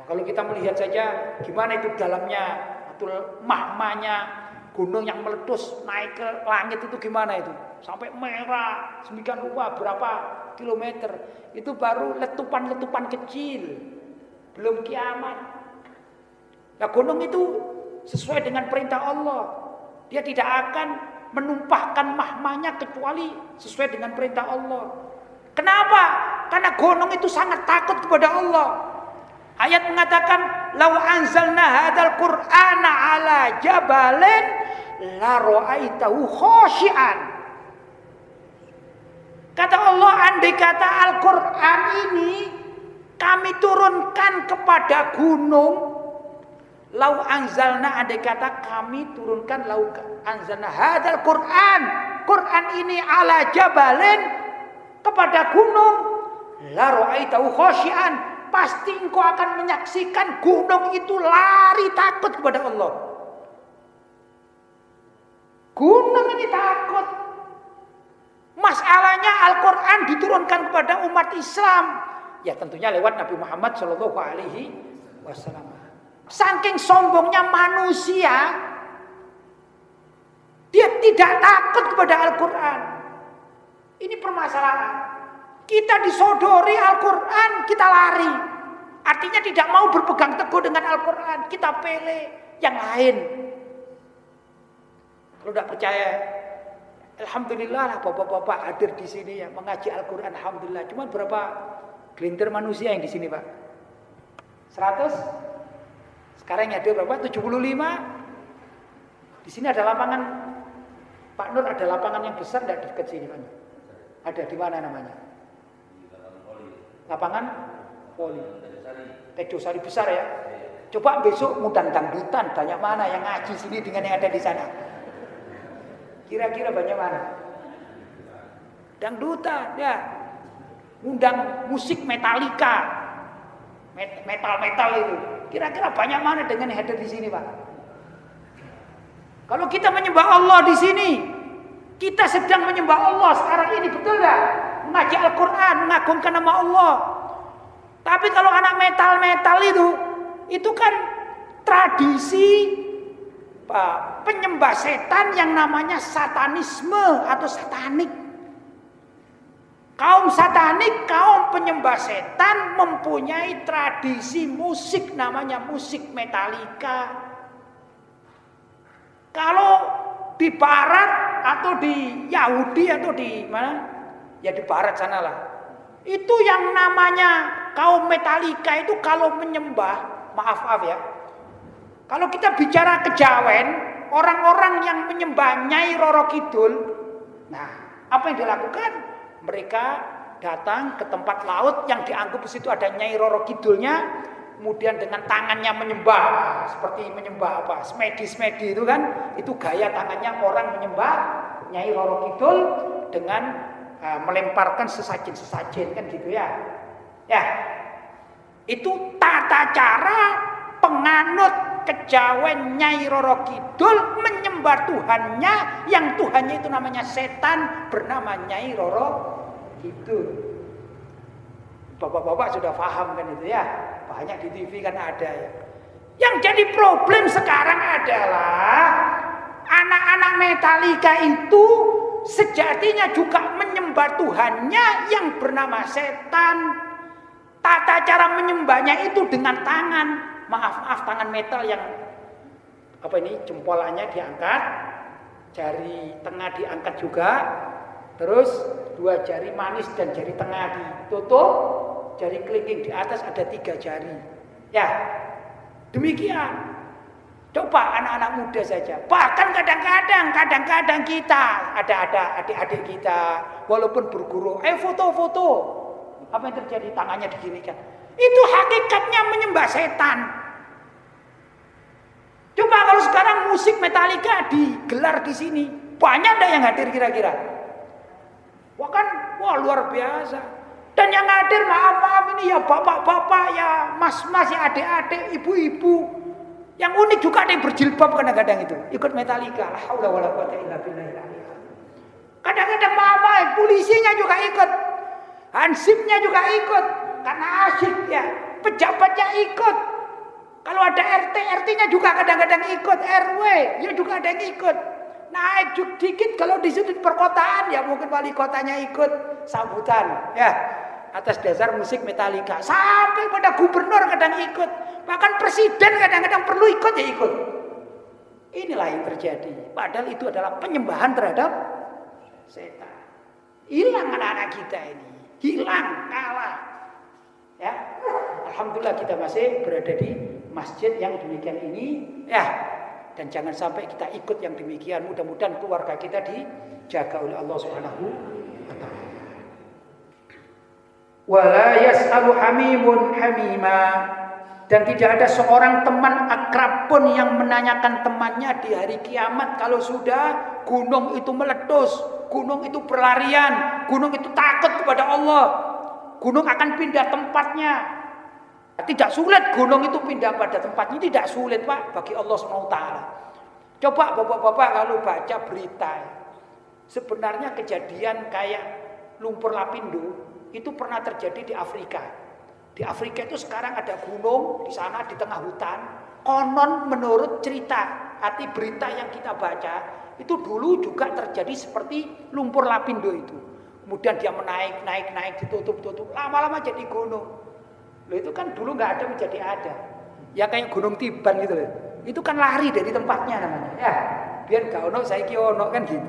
Wah, kalau kita melihat saja gimana itu dalamnya atau mahmanya gunung yang meletus naik ke langit itu gimana itu? Sampai merah, semikian rupa berapa kilometer. Itu baru letupan-letupan kecil. Belum kiamat. Nah gunung itu sesuai dengan perintah Allah. Dia tidak akan menumpahkan mahmanya kecuali sesuai dengan perintah Allah. Kenapa? Karena gunung itu sangat takut kepada Allah. Ayat mengatakan, "Lau anzalna hadzal Qur'ana ala jabalin la ra'aitahu khashi'an." Kata Allah, andai kata Al-Quran ini kami turunkan kepada gunung, lau anzalna andai kata kami turunkan lau anzalna hadal Quran, Quran ini ala jabalin kepada gunung, la ra'aitahu khasyian, pasti engkau akan menyaksikan gunung itu lari takut kepada Allah. Gunung ini takut. Masalahnya Al-Quran diturunkan kepada umat Islam. Ya tentunya lewat Nabi Muhammad Shallallahu Alaihi Wasallam. Saking sombongnya manusia, dia tidak takut kepada Al-Quran. Ini permasalahan. Kita disodori Al-Quran, kita lari. Artinya tidak mau berpegang teguh dengan Al-Quran. Kita pilih yang lain. Kalau tidak percaya, Alhamdulillah lah bapak-bapak hadir di sini ya mengaji Al-Quran. Alhamdulillah. Cuma berapa gelintir manusia yang di sini pak? 100? Sekarang yang ada berapa? 75? Di sini ada lapangan Pak Nur ada lapangan yang besar tidak dekat sini Pak? Ada di mana namanya? Lapangan Poli. Sari besar ya. Coba besok mudang dangdutan banyak mana yang ngaji sini dengan yang ada di sana. Kira-kira banyak mana? Dangdutan ya. Undang musik metalika. Metal-metal itu. Kira-kira banyak mana dengan hadir di sini, Pak? Kalau kita menyembah Allah di sini, kita sedang menyembah Allah sekarang ini, betul nggak? Mengaji Al-Quran, mengagungkan nama Allah. Tapi kalau anak metal-metal itu, itu kan tradisi penyembah setan yang namanya satanisme atau satanik. Kaum satanik, kaum penyembah setan mempunyai tradisi musik namanya musik metalika. Kalau di barat atau di Yahudi atau di mana? Ya di barat sana lah. Itu yang namanya kaum metalika itu kalau menyembah, maaf maaf ya, kalau kita bicara kejawen, orang-orang yang menyembah Nyai Roro Kidul, nah apa yang dilakukan? Mereka datang ke tempat laut yang dianggap di situ ada Nyai Roro Kidulnya, kemudian dengan tangannya menyembah, seperti menyembah apa? Smedi-smedi itu kan, itu gaya tangannya orang menyembah Nyai Roro Kidul dengan uh, melemparkan sesajen-sesajen kan gitu ya. Ya, itu tata cara penganut kejawen Nyai Roro Kidul menyembah Tuhannya yang Tuhannya itu namanya setan bernama Nyai Roro Kidul. Bapak-bapak sudah paham kan itu ya? Banyak di TV kan ada ya. Yang jadi problem sekarang adalah anak-anak Metallica itu sejatinya juga menyembah Tuhannya yang bernama setan. Tata cara menyembahnya itu dengan tangan maaf maaf tangan metal yang apa ini jempolannya diangkat, jari tengah diangkat juga, terus dua jari manis dan jari tengah ditutup, jari kelingking di atas ada tiga jari. Ya, demikian. Coba anak-anak muda saja. Bahkan kadang-kadang, kadang-kadang kita ada ada adik-adik kita, walaupun berguru, eh foto-foto. Apa yang terjadi? Tangannya diginikan. Itu hakikatnya menyembah setan. Coba kalau sekarang musik Metallica digelar di sini, banyak enggak yang hadir kira-kira? Wah kan, wah luar biasa. Dan yang hadir maaf-maaf ini ya bapak-bapak, ya mas-mas, ya adik-adik, ibu-ibu. Yang unik juga ada yang berjilbab kadang-kadang itu. Ikut Metallica. Kadang-kadang maaf-maaf, polisinya juga ikut. Hansipnya juga ikut. Karena asyik ya. Pejabatnya ikut. Kalau ada RT, RT-nya juga kadang-kadang ikut. RW, ya juga ada yang ikut. Naik dikit kalau di di perkotaan ya mungkin wali kotanya ikut sambutan ya. Atas dasar musik metalika sampai pada gubernur kadang ikut bahkan presiden kadang-kadang perlu ikut ya ikut. Inilah yang terjadi. Padahal itu adalah penyembahan terhadap setan. Hilang anak-anak kita ini. Hilang kalah. Ya. Alhamdulillah kita masih berada di masjid yang demikian ini. Ya dan jangan sampai kita ikut yang demikian mudah-mudahan keluarga kita dijaga oleh Allah Subhanahu wa taala Wala yas'alu hamimun hamima dan tidak ada seorang teman akrab pun yang menanyakan temannya di hari kiamat kalau sudah gunung itu meletus, gunung itu berlarian, gunung itu takut kepada Allah. Gunung akan pindah tempatnya. Tidak sulit gunung itu pindah pada tempatnya, tidak sulit Pak bagi Allah SWT. Coba bapak-bapak kalau baca berita, sebenarnya kejadian kayak lumpur lapindo itu pernah terjadi di Afrika. Di Afrika itu sekarang ada gunung di sana di tengah hutan. Konon menurut cerita, arti berita yang kita baca, itu dulu juga terjadi seperti lumpur lapindo itu. Kemudian dia menaik, naik, naik, ditutup, tutup. Lama-lama jadi gunung. Loh itu kan dulu nggak ada menjadi ada. Ya kayak gunung tiban gitu loh. Itu kan lari dari tempatnya namanya. Ya, biar gak ono saya ono kan gitu.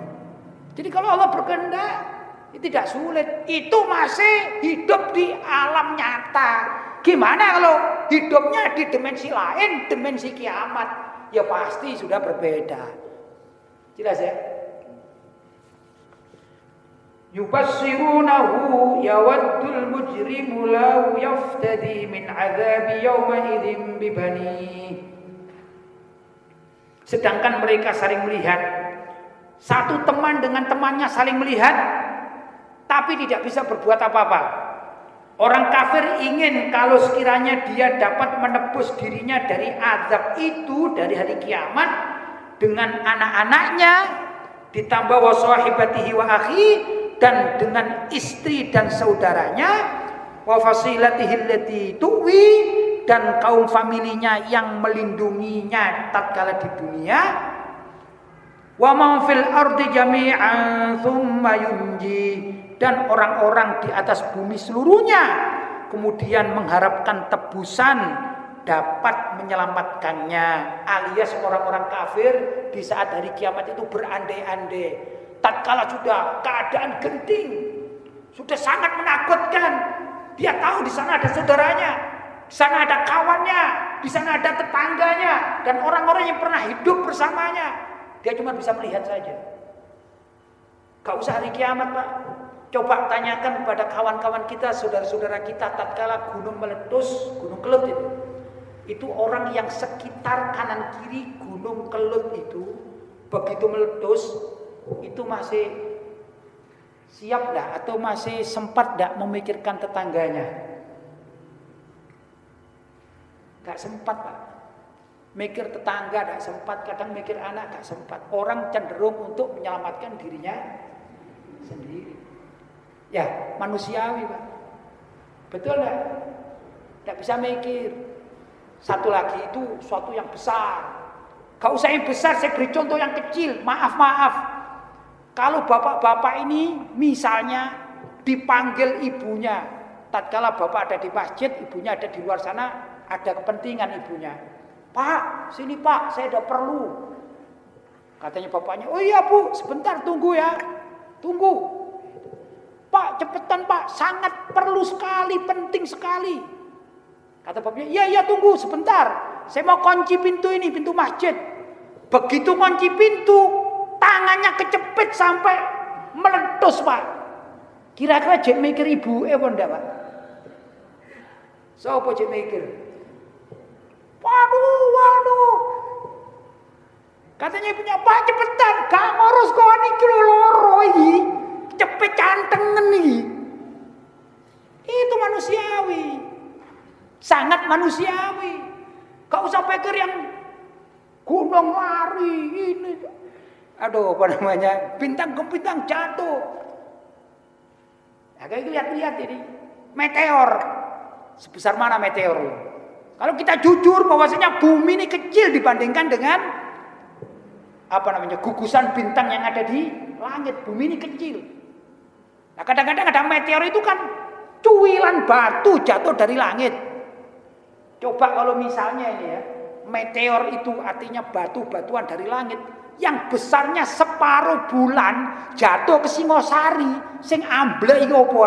Jadi kalau Allah berkehendak itu tidak sulit. Itu masih hidup di alam nyata. Gimana kalau hidupnya di dimensi lain, dimensi kiamat? Ya pasti sudah berbeda. Jelas ya? Yubassirunahu yawaddul mujrimu law yaftadi min azabi yawma bibani. Sedangkan mereka saling melihat satu teman dengan temannya saling melihat tapi tidak bisa berbuat apa-apa. Orang kafir ingin kalau sekiranya dia dapat menebus dirinya dari azab itu dari hari kiamat dengan anak-anaknya ditambah wasahibatihi wa akhi dan dengan istri dan saudaranya wa tuwi dan kaum familinya yang melindunginya tatkala di dunia. Wa man fil ardi jami'an dan orang-orang di atas bumi seluruhnya kemudian mengharapkan tebusan dapat menyelamatkannya alias orang-orang kafir di saat hari kiamat itu berandai-andai tatkala sudah keadaan genting sudah sangat menakutkan dia tahu di sana ada saudaranya di sana ada kawannya di sana ada tetangganya dan orang-orang yang pernah hidup bersamanya. Dia cuma bisa melihat saja. Gak usah hari kiamat pak. Coba tanyakan kepada kawan-kawan kita, saudara-saudara kita tatkala gunung meletus, gunung kelut itu. Itu orang yang sekitar kanan kiri gunung kelut itu begitu meletus itu masih siap dah atau masih sempat dah memikirkan tetangganya. Gak sempat pak. Mikir tetangga gak sempat, kadang mikir anak gak sempat. Orang cenderung untuk menyelamatkan dirinya sendiri. Ya, manusiawi, Pak. Betul enggak? Tidak bisa mikir. Satu lagi itu suatu yang besar. Gak usah yang besar, saya beri contoh yang kecil. Maaf, maaf. Kalau bapak-bapak ini misalnya dipanggil ibunya. Tatkala bapak ada di masjid, ibunya ada di luar sana, ada kepentingan ibunya. Pak, sini pak, saya ada perlu. Katanya bapaknya, oh iya bu, sebentar tunggu ya. Tunggu, Pak, cepetan Pak, sangat perlu sekali, penting sekali. Kata bapaknya, iya iya tunggu sebentar. Saya mau kunci pintu ini, pintu masjid. Begitu kunci pintu, tangannya kecepit sampai meletus Pak. Kira-kira Jack mikir ibu eh enggak Pak? Siapa Jack mikir? Waduh, waduh. Katanya punya Pak cepetan, gak ngurus kau ini loro ini cepet cantengen nih. Itu manusiawi. Sangat manusiawi. Kau usah pikir yang gunung lari ini. Aduh apa namanya bintang ke bintang jatuh. Nah, kayak lihat-lihat ini meteor sebesar mana meteor Kalau kita jujur bahwasanya bumi ini kecil dibandingkan dengan apa namanya gugusan bintang yang ada di langit. Bumi ini kecil. Nah kadang-kadang ada meteor itu kan cuilan batu jatuh dari langit. Coba kalau misalnya ini ya, meteor itu artinya batu-batuan dari langit yang besarnya separuh bulan jatuh ke Singosari sing amble iki opo.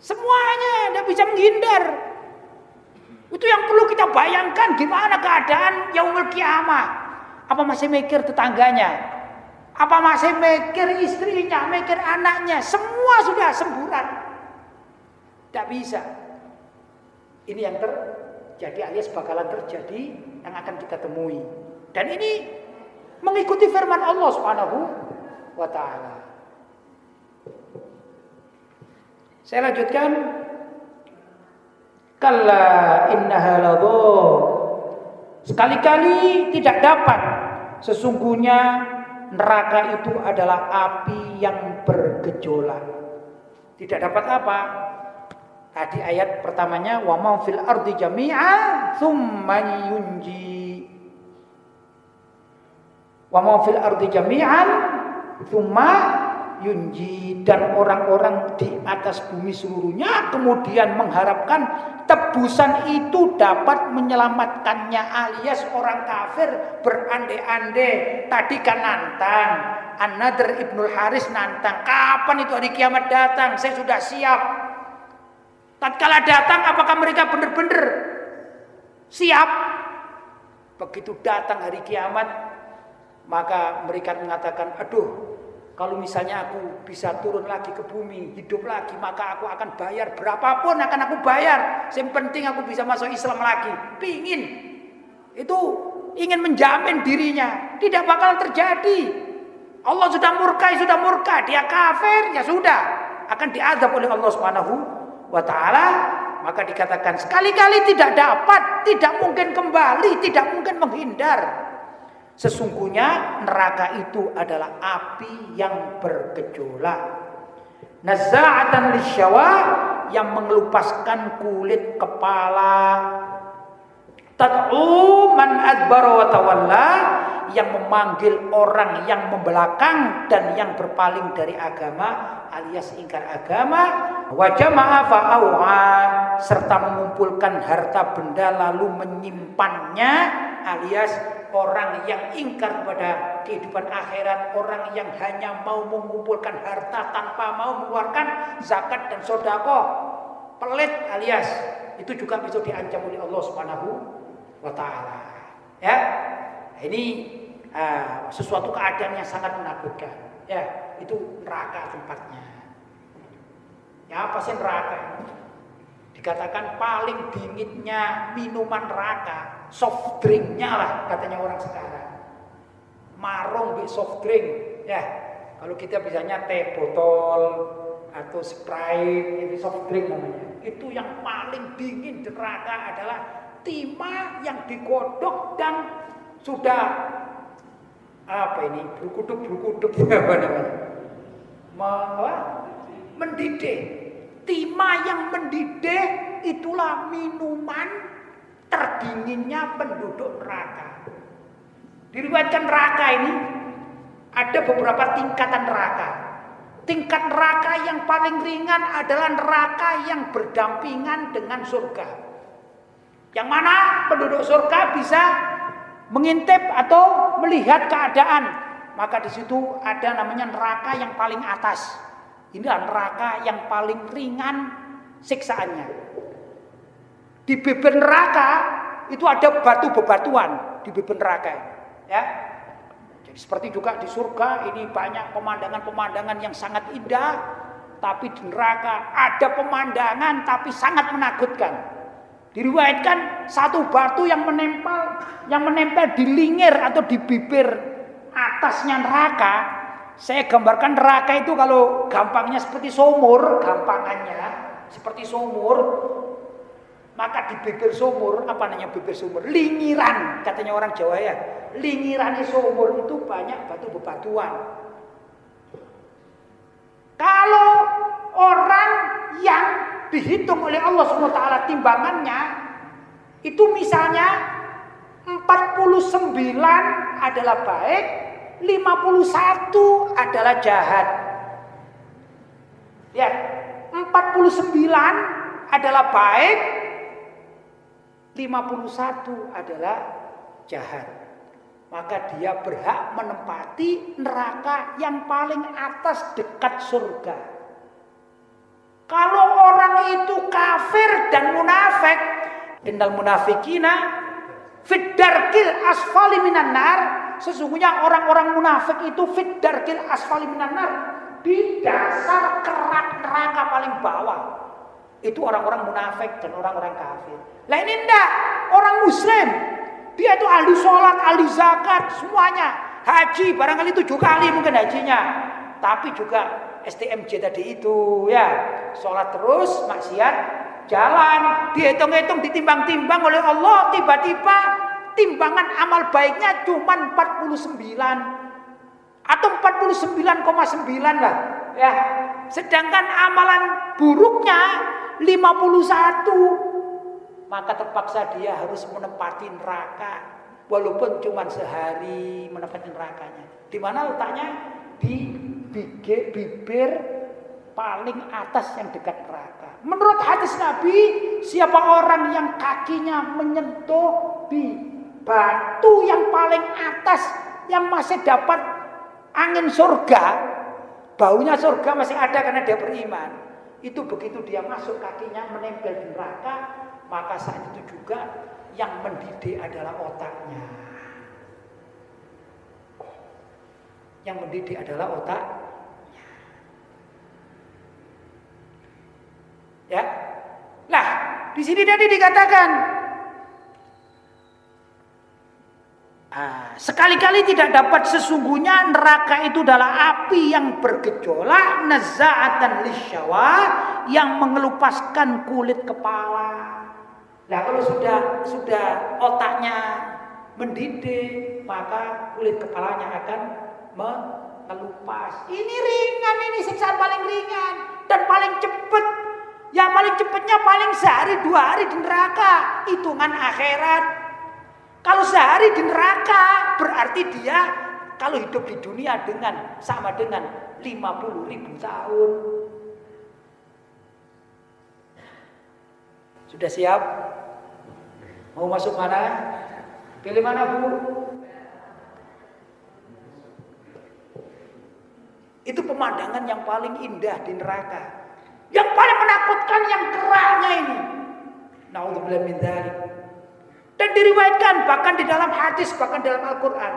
Semuanya tidak bisa menghindar. Itu yang perlu kita bayangkan gimana keadaan yaumul kiamah. Apa masih mikir tetangganya? Apa masih mikir istrinya, mikir anaknya, semua sudah semburan. Tidak bisa. Ini yang terjadi alias bakalan terjadi yang akan kita temui. Dan ini mengikuti firman Allah Subhanahu wa taala. Saya lanjutkan Kalla innaha Sekali-kali tidak dapat sesungguhnya neraka itu adalah api yang bergejolak. Tidak dapat apa? Tadi ayat pertamanya wa ma fil ardi jami'a tsumma yunji. Wa ma fil ardi jami'an tsumma yunji. Dan orang-orang di atas bumi seluruhnya kemudian mengharapkan tebusan itu dapat menyelamatkannya alias orang kafir berandai-andai tadi kan nantang Another Ibnul Haris nantang kapan itu hari kiamat datang? Saya sudah siap. Tatkala datang apakah mereka benar-benar siap? Begitu datang hari kiamat maka mereka mengatakan aduh kalau misalnya aku bisa turun lagi ke bumi, hidup lagi, maka aku akan bayar berapapun akan aku bayar. Yang penting aku bisa masuk Islam lagi. Pingin. Itu ingin menjamin dirinya. Tidak bakal terjadi. Allah sudah murka, sudah murka. Dia kafir, ya sudah. Akan diadab oleh Allah Subhanahu wa taala. Maka dikatakan sekali-kali tidak dapat, tidak mungkin kembali, tidak mungkin menghindar. Sesungguhnya neraka itu adalah api yang bergejolak. Nazza'atan lisyawa yang mengelupaskan kulit kepala. Tad'u man adbara wa tawalla yang memanggil orang yang membelakang dan yang berpaling dari agama alias ingkar agama wa jama'a fa'au'a serta mengumpulkan harta benda lalu menyimpannya alias orang yang ingkar pada kehidupan akhirat, orang yang hanya mau mengumpulkan harta tanpa mau mengeluarkan zakat dan sodako, pelit alias itu juga bisa diancam oleh Allah Subhanahu wa taala. Ya. Ini uh, sesuatu keadaan yang sangat menakutkan. Ya, itu neraka tempatnya. Ya, apa sih neraka? Dikatakan paling dinginnya minuman neraka soft drinknya lah katanya orang sekarang. Marung di soft drink ya. Kalau kita bisanya teh botol atau sprite ini soft drink namanya. Itu yang paling dingin di neraka adalah timah yang digodok dan sudah apa ini berkuduk berkuduk apa namanya apa? mendidih timah yang mendidih itulah minuman terdinginnya penduduk neraka. Diriwayatkan neraka ini ada beberapa tingkatan neraka. Tingkat neraka yang paling ringan adalah neraka yang berdampingan dengan surga. Yang mana penduduk surga bisa mengintip atau melihat keadaan. Maka di situ ada namanya neraka yang paling atas. Inilah neraka yang paling ringan siksaannya. Di bibir neraka itu ada batu bebatuan di bibir neraka. Ya. Jadi seperti juga di surga ini banyak pemandangan-pemandangan yang sangat indah. Tapi di neraka ada pemandangan tapi sangat menakutkan. Diriwayatkan satu batu yang menempel yang menempel di lingir atau di bibir atasnya neraka. Saya gambarkan neraka itu kalau gampangnya seperti sumur, gampangannya seperti sumur maka di bibir sumur, apa namanya bibir sumur? Lingiran, katanya orang Jawa ya. Lingiran sumur itu banyak batu bebatuan. Kalau orang yang dihitung oleh Allah SWT timbangannya, itu misalnya 49 adalah baik, 51 adalah jahat. Ya, 49 adalah baik, 51 adalah jahat. Maka dia berhak menempati neraka yang paling atas dekat surga. Kalau orang itu kafir dan munafik, innal munafikina fiddarkil asfali minan nar, sesungguhnya orang-orang munafik itu fiddarkil asfali minan nar, di dasar kerak neraka paling bawah. Itu orang-orang munafik dan orang-orang kafir. Lah ini enggak, orang muslim. Dia itu ahli sholat, ahli zakat, semuanya. Haji, barangkali tujuh kali mungkin hajinya. Tapi juga STMJ tadi itu ya. Sholat terus, maksiat, jalan. Dihitung-hitung, ditimbang-timbang oleh Allah. Tiba-tiba timbangan amal baiknya cuma 49 atau 49,9 lah ya sedangkan amalan buruknya 51 maka terpaksa dia harus menempati neraka. Walaupun cuma sehari menempati nerakanya. Di mana letaknya? Di bibir paling atas yang dekat neraka. Menurut hadis Nabi siapa orang yang kakinya menyentuh di batu yang paling atas yang masih dapat angin surga, baunya surga masih ada karena dia beriman. Itu begitu dia masuk kakinya menempel di neraka, maka saat itu juga yang mendidik adalah otaknya. Yang mendidik adalah otak. Ya. Lah, di sini tadi dikatakan sekali-kali tidak dapat sesungguhnya neraka itu adalah api yang bergejolak nazaatan lisyawa yang mengelupaskan kulit kepala. Nah kalau sudah sudah otaknya mendidih maka kulit kepalanya akan mengelupas. Ini ringan ini siksaan paling ringan dan paling cepat. Yang paling cepatnya paling sehari dua hari di neraka. Hitungan akhirat kalau sehari di neraka berarti dia kalau hidup di dunia dengan sama dengan 50 ribu tahun. Sudah siap? Mau masuk mana? Pilih mana bu? Itu pemandangan yang paling indah di neraka. Yang paling menakutkan yang keraknya ini. Naudzubillah min dzalik. Dan diriwayatkan bahkan di dalam hadis, bahkan dalam Al-Quran.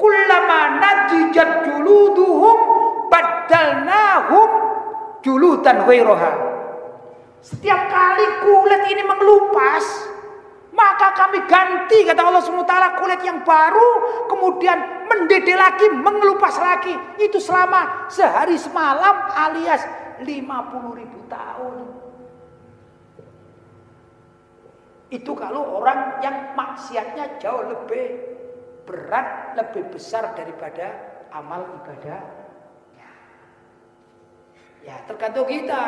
Kullama najijat juluduhum badalnahum juludan wairoha. Setiap kali kulit ini mengelupas, maka kami ganti kata Allah SWT kulit yang baru kemudian mendidih lagi, mengelupas lagi. Itu selama sehari semalam alias 50 ribu tahun. Itu kalau orang yang maksiatnya jauh lebih berat, lebih besar daripada amal ibadah. Ya, ya tergantung kita.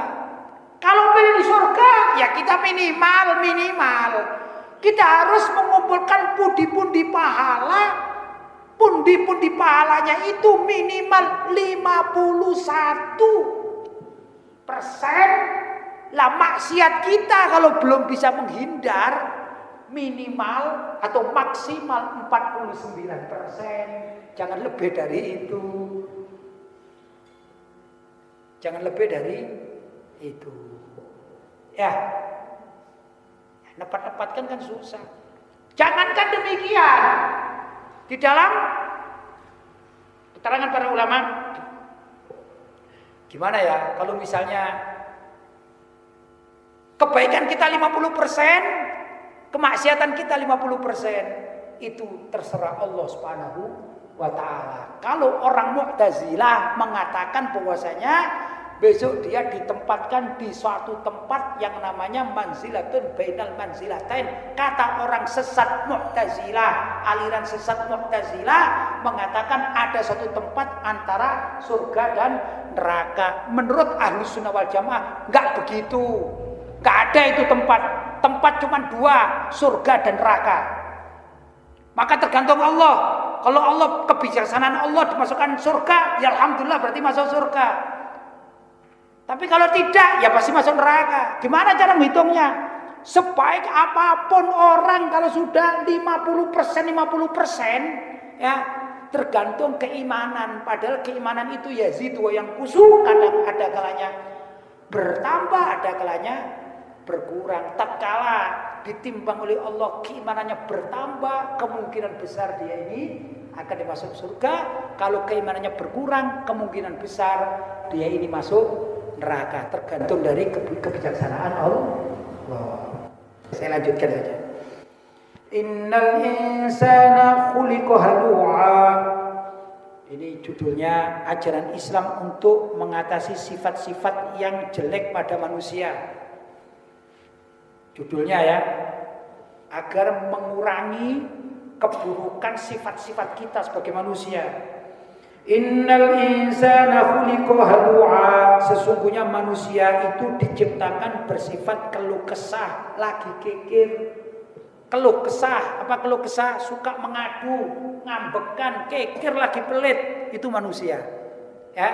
Kalau pilih di surga, ya kita minimal, minimal. Kita harus mengumpulkan pundi-pundi pahala. Pundi-pundi pahalanya itu minimal 51 persen lah maksiat kita kalau belum bisa menghindar minimal atau maksimal 49 persen. Jangan lebih dari itu. Jangan lebih dari itu. Ya. Nepat-nepatkan kan susah. Jangankan demikian. Di dalam keterangan para ulama gimana ya kalau misalnya Kebaikan kita 50%, kemaksiatan kita 50%. Itu terserah Allah Subhanahu wa taala. Kalau orang Mu'tazilah mengatakan bahwasanya besok dia ditempatkan di suatu tempat yang namanya manzilatun bainal manzilatain. Kata orang sesat Mu'tazilah, aliran sesat Mu'tazilah mengatakan ada suatu tempat antara surga dan neraka. Menurut ahlu sunnah wal jamaah enggak begitu. Gak ada itu tempat. Tempat cuma dua, surga dan neraka. Maka tergantung Allah. Kalau Allah kebijaksanaan Allah dimasukkan surga, ya alhamdulillah berarti masuk surga. Tapi kalau tidak, ya pasti masuk neraka. Gimana cara menghitungnya? Sebaik apa pun orang kalau sudah 50% 50% ya tergantung keimanan. Padahal keimanan itu ya zidu yang kusuk kadang ada kalanya bertambah, ada kalanya berkurang tatkala ditimbang oleh Allah keimanannya bertambah kemungkinan besar dia ini akan dimasuk surga kalau keimanannya berkurang kemungkinan besar dia ini masuk neraka. Tergantung dari kebijaksanaan Allah. Saya lanjutkan saja. Innal insana khuliqa halu'a. Ini judulnya ajaran Islam untuk mengatasi sifat-sifat yang jelek pada manusia. Judulnya ya, agar mengurangi keburukan sifat-sifat kita sebagai manusia. Innal insana khuliqa halu'a. Sesungguhnya manusia itu diciptakan bersifat keluh kesah, lagi kikir, keluh kesah, apa keluh kesah, suka mengadu, ngambekan, kekir lagi pelit, itu manusia. Ya.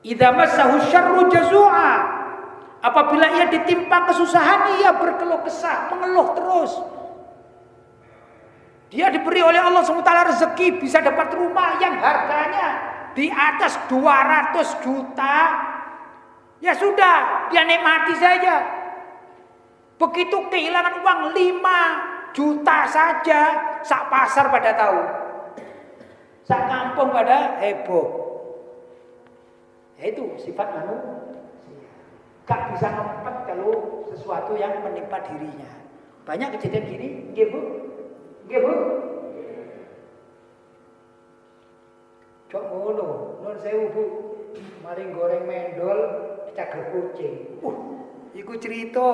Idza massahu syarru jazua. Apabila ia ditimpa kesusahan, ia berkeluh kesah, mengeluh terus. Dia diberi oleh Allah SWT rezeki bisa dapat rumah yang harganya di atas 200 juta. Ya sudah, dia nikmati saja. Begitu kehilangan uang 5 juta saja, sak pasar pada tahu. Sak kampung pada heboh. Ya itu sifat manusia. Gak bisa ngempet kalau sesuatu yang menimpa dirinya. Banyak kejadian gini, nggih Bu? Nggih Bu? Cok ngono, nun sewu Bu. Maring goreng mendol, cager kucing. Uh, iku cerita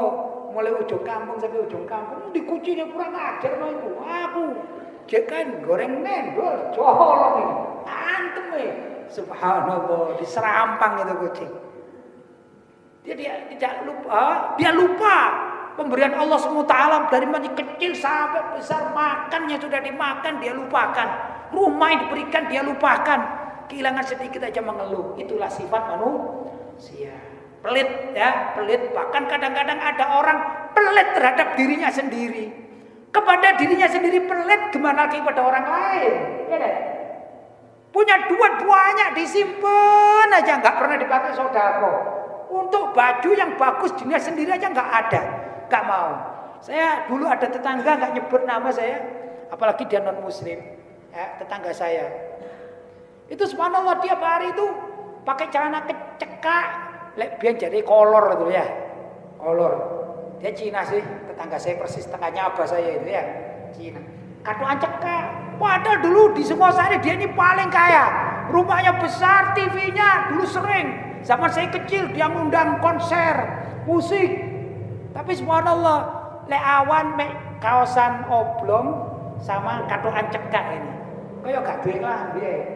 mulai ujung kampung sampai ujung kampung di kucingnya kurang ajar no itu aku jekan goreng mendol colong ini antem eh subhanallah diserampang itu kucing dia, dia tidak lupa dia lupa pemberian Allah SWT dari masih kecil sampai besar makannya sudah dimakan dia lupakan rumah yang diberikan dia lupakan kehilangan sedikit aja mengeluh itulah sifat manusia pelit ya, pelit. Bahkan kadang-kadang ada orang pelit terhadap dirinya sendiri. Kepada dirinya sendiri pelit, gimana lagi pada orang lain? Ya deh. Punya duit banyak disimpan aja nggak pernah dipakai saudara. Untuk baju yang bagus dirinya sendiri aja nggak ada, nggak mau. Saya dulu ada tetangga nggak nyebut nama saya, apalagi dia non muslim, ya, tetangga saya. Itu subhanallah tiap hari itu pakai celana kecekak, lek biar jadi kolor itu ya. Kolor. Dia Cina sih, tetangga saya persis tengahnya apa saya itu ya. Cina. Kado kak. Padahal dulu di semua saya dia ini paling kaya. Rumahnya besar, TV-nya dulu sering. Zaman saya kecil dia ngundang konser musik. Tapi subhanallah, lek awan mek kawasan oblong sama kado kak ini. Kayak gak duwe lah,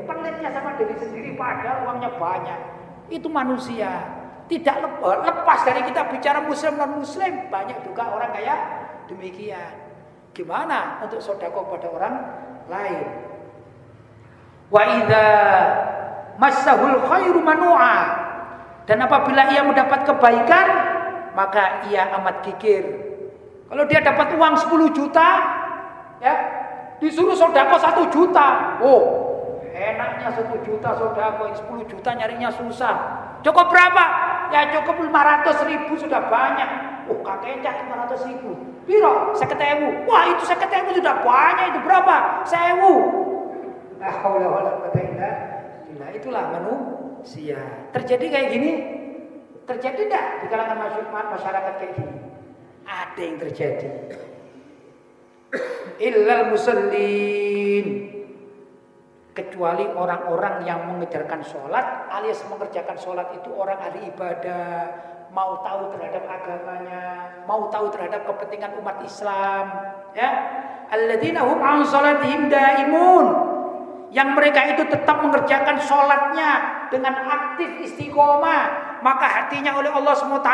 Pelitnya sama diri sendiri padahal uangnya banyak. Itu manusia. Tidak lepas dari kita bicara muslim non muslim. Banyak juga orang kayak demikian. Gimana untuk sodako pada orang lain? Wa idza massahul khairu manu'a. Dan apabila ia mendapat kebaikan, maka ia amat kikir. Kalau dia dapat uang 10 juta, ya, disuruh sodako 1 juta. Oh, enaknya 1 juta sodako, 10 juta nyarinya susah. Cukup berapa? Ya cukup 500 ribu sudah banyak. Oh kakeknya 500 ribu. Biro, saya ketemu. Wah itu saya ketemu sudah banyak. Itu berapa? Sewu. Nah, itulah manusia. Terjadi kayak gini? Terjadi tidak di kalangan masyarakat kayak gini? Ada yang terjadi. Illal musallin kecuali orang-orang yang mengejarkan sholat alias mengerjakan sholat itu orang ahli ibadah mau tahu terhadap agamanya mau tahu terhadap kepentingan umat Islam ya alladzina hum an salatihim daimun yang mereka itu tetap mengerjakan sholatnya dengan aktif istiqomah. Maka hatinya oleh Allah SWT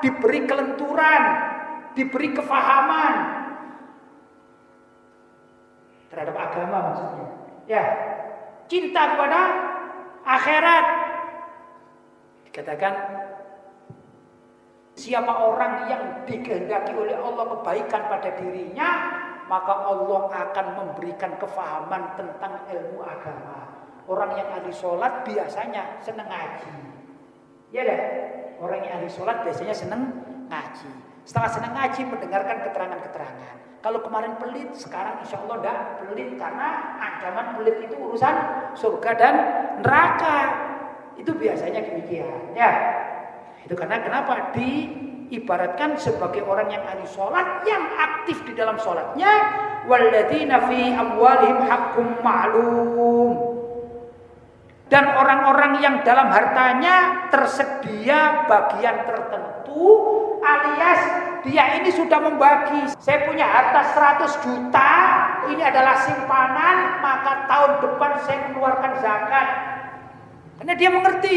diberi kelenturan diberi kefahaman. Terhadap agama maksudnya. Ya cinta kepada akhirat. Dikatakan siapa orang yang dikehendaki oleh Allah kebaikan pada dirinya, maka Allah akan memberikan kefahaman tentang ilmu agama. Orang yang ahli sholat biasanya senang ngaji. Ya deh, orang yang ahli sholat biasanya senang ngaji. Setelah senang ngaji mendengarkan keterangan-keterangan. Kalau kemarin pelit, sekarang insya Allah tidak pelit karena ancaman pelit itu urusan surga dan neraka. Itu biasanya demikian. Ya. Itu karena kenapa diibaratkan sebagai orang yang ahli sholat yang aktif di dalam sholatnya walladzina fi amwalihim haqqum ma'lum. Dan orang-orang yang dalam hartanya tersedia bagian tertentu alias dia ini sudah membagi. Saya punya harta 100 juta ini adalah simpanan maka tahun depan saya mengeluarkan zakat. Karena dia mengerti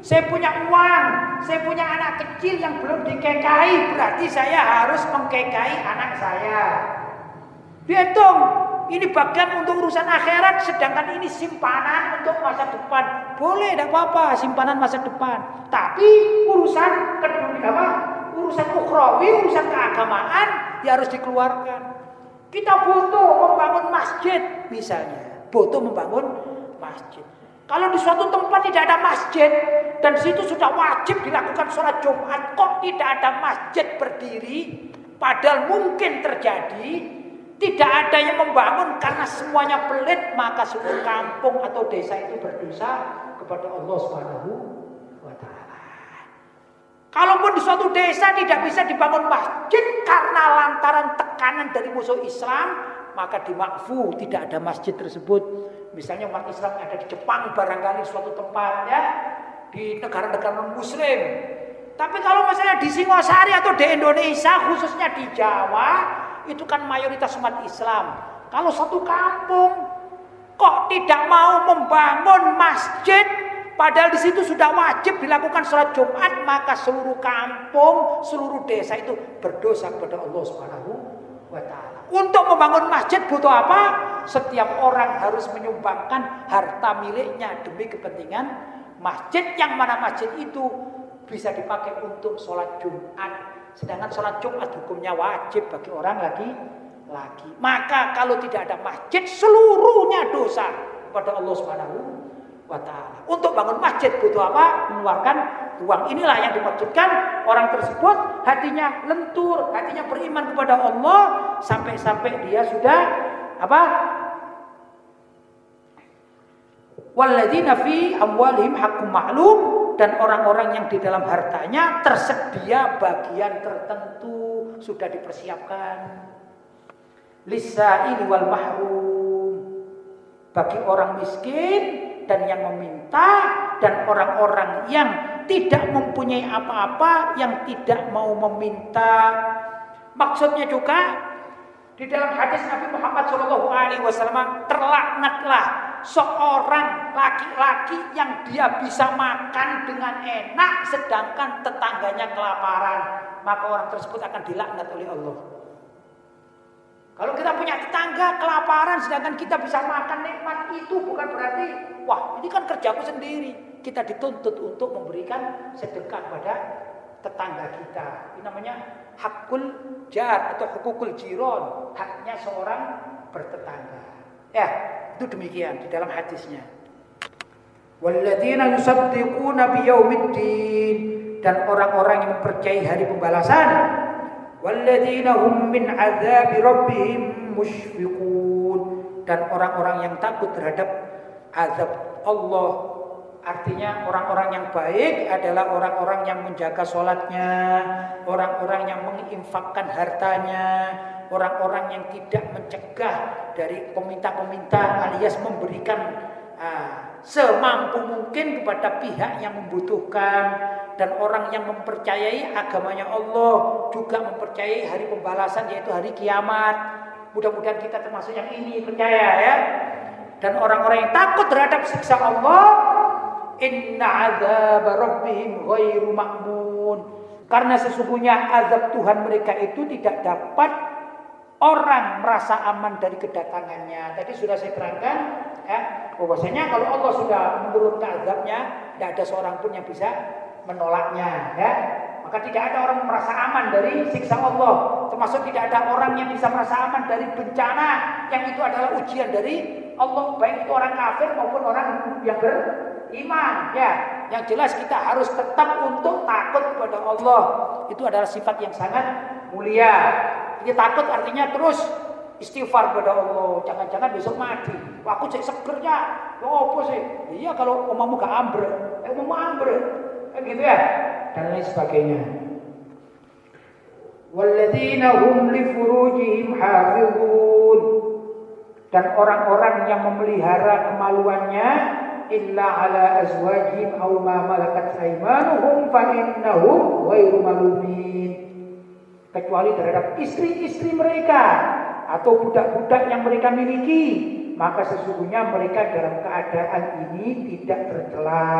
saya punya uang saya punya anak kecil yang belum dikekai berarti saya harus mengkekai anak saya dihitung ini bagian untuk urusan akhirat, sedangkan ini simpanan untuk masa depan. Boleh, tidak apa-apa, simpanan masa depan. Tapi urusan kedua apa? Urusan ukhrawi, urusan keagamaan, ya harus dikeluarkan. Kita butuh membangun masjid, misalnya. Butuh membangun masjid. Kalau di suatu tempat tidak ada masjid dan situ sudah wajib dilakukan sholat Jumat, kok tidak ada masjid berdiri? Padahal mungkin terjadi tidak ada yang membangun karena semuanya pelit, maka seluruh kampung atau desa itu berdosa kepada Allah Subhanahu wa taala. Kalaupun di suatu desa tidak bisa dibangun masjid karena lantaran tekanan dari musuh Islam, maka di Makfu tidak ada masjid tersebut. Misalnya umat Islam ada di Jepang barangkali suatu tempat ya, di negara-negara muslim. Tapi kalau misalnya di Singosari atau di Indonesia khususnya di Jawa itu kan mayoritas umat Islam. Kalau satu kampung kok tidak mau membangun masjid padahal di situ sudah wajib dilakukan sholat Jumat maka seluruh kampung, seluruh desa itu berdosa kepada Allah Subhanahu wa taala. Untuk membangun masjid butuh apa? Setiap orang harus menyumbangkan harta miliknya demi kepentingan masjid yang mana masjid itu bisa dipakai untuk sholat Jumat Sedangkan sholat Jumat hukumnya wajib bagi orang lagi lagi. Maka kalau tidak ada masjid seluruhnya dosa kepada Allah Subhanahu wa taala. Untuk bangun masjid butuh apa? Mengeluarkan uang. Inilah yang dimaksudkan orang tersebut hatinya lentur, hatinya beriman kepada Allah sampai-sampai dia sudah apa? Walladzina fi amwalihim haqqum ma'lum dan orang-orang yang di dalam hartanya tersedia bagian tertentu sudah dipersiapkan ini wal mahrum bagi orang miskin dan yang meminta dan orang-orang yang tidak mempunyai apa-apa yang tidak mau meminta maksudnya juga di dalam hadis Nabi Muhammad SAW terlaknatlah seorang laki-laki yang dia bisa makan dengan enak sedangkan tetangganya kelaparan, maka orang tersebut akan dilaknat oleh Allah. Kalau kita punya tetangga kelaparan sedangkan kita bisa makan nikmat itu bukan berarti wah ini kan kerjaku sendiri. Kita dituntut untuk memberikan sedekah pada tetangga kita. Ini namanya hakul jar atau hukukul jiron, haknya seorang bertetangga. Ya, itu demikian di dalam hadisnya. Walladzina yusaddiquna biyaumiddin dan orang-orang yang mempercayai hari pembalasan. Walladzina hum min adzabi rabbihim musyfiqun dan orang-orang yang takut terhadap azab Allah Artinya orang-orang yang baik adalah orang-orang yang menjaga sholatnya, orang-orang yang menginfakkan hartanya, orang-orang yang tidak mencegah dari peminta-peminta alias memberikan uh, semampu mungkin kepada pihak yang membutuhkan dan orang yang mempercayai agamanya Allah juga mempercayai hari pembalasan yaitu hari kiamat. Mudah-mudahan kita termasuk yang ini percaya ya. Dan orang-orang yang takut terhadap siksa Allah Inna azab rabbihim ghairu ma'mun. Karena sesungguhnya azab Tuhan mereka itu tidak dapat orang merasa aman dari kedatangannya. Tadi sudah saya terangkan ya, bahwasanya kalau Allah sudah menurunkan azabnya, tidak ada seorang pun yang bisa menolaknya ya. Maka tidak ada orang merasa aman dari siksa Allah. Termasuk tidak ada orang yang bisa merasa aman dari bencana yang itu adalah ujian dari Allah. Baik itu orang kafir maupun orang yang ber, iman ya yang jelas kita harus tetap untuk takut kepada Allah itu adalah sifat yang sangat mulia Kita takut artinya terus istighfar kepada Allah. Jangan-jangan besok mati. Wah, aku cek seger ya. Lo apa sih? Iya kalau omamu gak ambre, eh omamu ambre. Kan gitu ya. Dan lain sebagainya. Walladzina hum li furujihim hafizun. Dan orang-orang yang memelihara kemaluannya illa ala azwajihim aw ma malakat aymanuhum fa innahum ghairu malumin. Kecuali terhadap istri-istri mereka atau budak-budak yang mereka miliki, maka sesungguhnya mereka dalam keadaan ini tidak tercela.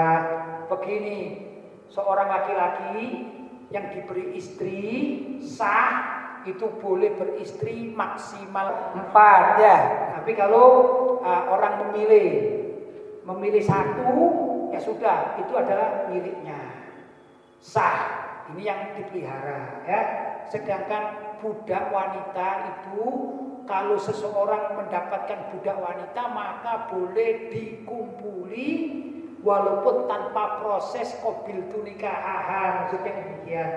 Begini, seorang laki-laki yang diberi istri sah itu boleh beristri maksimal empat ya. Tapi kalau uh, orang memilih memilih satu ya sudah itu adalah miliknya sah. Ini yang dipelihara ya. Sedangkan budak wanita itu kalau seseorang mendapatkan budak wanita maka boleh dikumpuli walaupun tanpa proses kobil tunikahan maksudnya demikian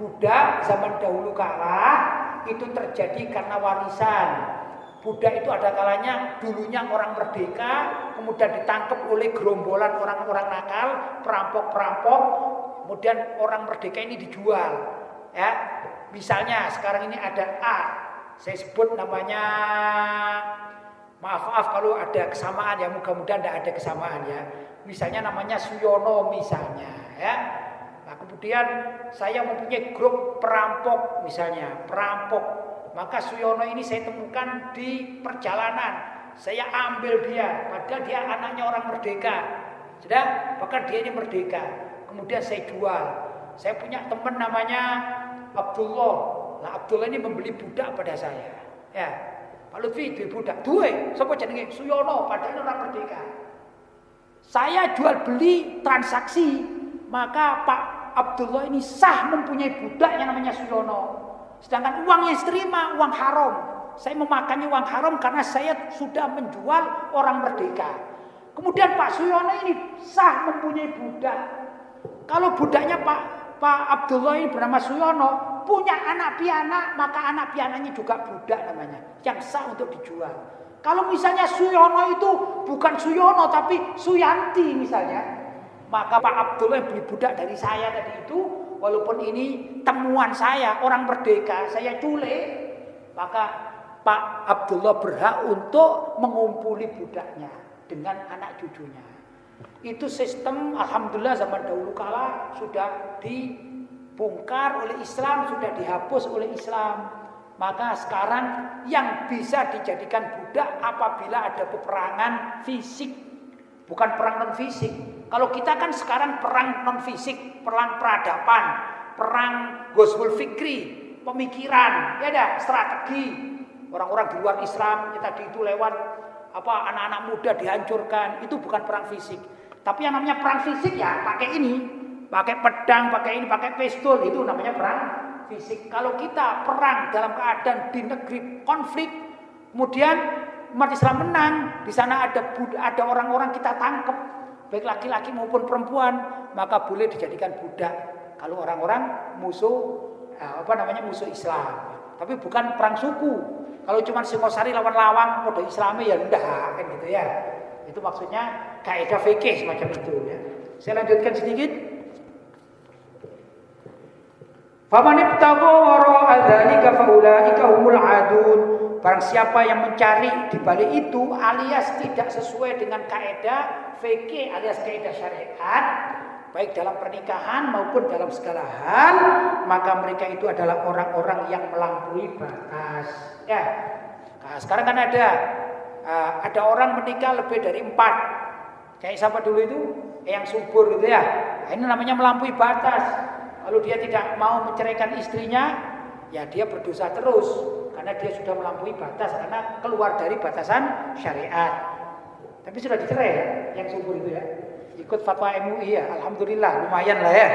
budak zaman dahulu kala itu terjadi karena warisan. Budak itu ada kalanya dulunya orang merdeka kemudian ditangkap oleh gerombolan orang-orang nakal perampok-perampok kemudian orang merdeka ini dijual ya. Misalnya sekarang ini ada A saya sebut namanya maaf maaf kalau ada kesamaan ya mudah-mudahan tidak ada kesamaan ya misalnya namanya Suyono misalnya ya. Nah kemudian saya mempunyai grup perampok misalnya perampok. Maka Suyono ini saya temukan di perjalanan. Saya ambil dia padahal dia anaknya orang merdeka. Sudah? Bahkan dia ini merdeka. Kemudian saya jual. Saya punya teman namanya Abdullah. Nah Abdullah ini membeli budak pada saya ya. Pak Lutfi itu budak. Duwe sapa jenenge? Suyono padahal orang merdeka saya jual beli transaksi, maka Pak Abdullah ini sah mempunyai budak yang namanya Suyono. Sedangkan uang yang terima uang haram. Saya memakannya uang haram karena saya sudah menjual orang merdeka. Kemudian Pak Suyono ini sah mempunyai budak. Kalau budaknya Pak Pak Abdullah ini bernama Suyono, punya anak piana, maka anak piananya juga budak namanya, yang sah untuk dijual. Kalau misalnya Suyono itu bukan Suyono tapi Suyanti misalnya, maka Pak Abdullah beli budak dari saya tadi itu, walaupun ini temuan saya orang merdeka, saya culik, maka Pak Abdullah berhak untuk mengumpuli budaknya dengan anak cucunya. Itu sistem alhamdulillah zaman dahulu kala sudah dibongkar oleh Islam, sudah dihapus oleh Islam. Maka sekarang yang bisa dijadikan budak apabila ada peperangan fisik, bukan perang non fisik. Kalau kita kan sekarang perang non fisik, perang peradaban, perang gospel fikri, pemikiran, ya ada strategi. Orang-orang di luar Islam kita tadi itu lewat apa anak-anak muda dihancurkan, itu bukan perang fisik. Tapi yang namanya perang fisik ya pakai ini, pakai pedang, pakai ini, pakai pistol, itu namanya perang fisik. Kalau kita perang dalam keadaan di negeri konflik, kemudian umat Islam menang, di sana ada ada orang-orang kita tangkap, baik laki-laki maupun perempuan, maka boleh dijadikan budak. Kalau orang-orang musuh eh, apa namanya musuh Islam, tapi bukan perang suku. Kalau cuma Singosari lawan Lawang, kode Islami ya ndak kan gitu ya. Itu maksudnya kaidah fikih semacam itu ya. Saya lanjutkan sedikit. Faman ibtagha wara dzalika faulaika humul adun. Barang siapa yang mencari di balik itu alias tidak sesuai dengan kaidah fikih alias kaidah syariat baik dalam pernikahan maupun dalam segala hal maka mereka itu adalah orang-orang yang melampaui batas. Ya. Nah, sekarang kan ada uh, ada orang menikah lebih dari empat. Kayak siapa dulu itu? Yang subur gitu ya. Nah, ini namanya melampaui batas kalau dia tidak mau menceraikan istrinya, ya dia berdosa terus karena dia sudah melampaui batas karena keluar dari batasan syariat. Tapi sudah dicerai ya, yang subur itu ya. Ikut fatwa MUI ya, alhamdulillah lumayan lah ya.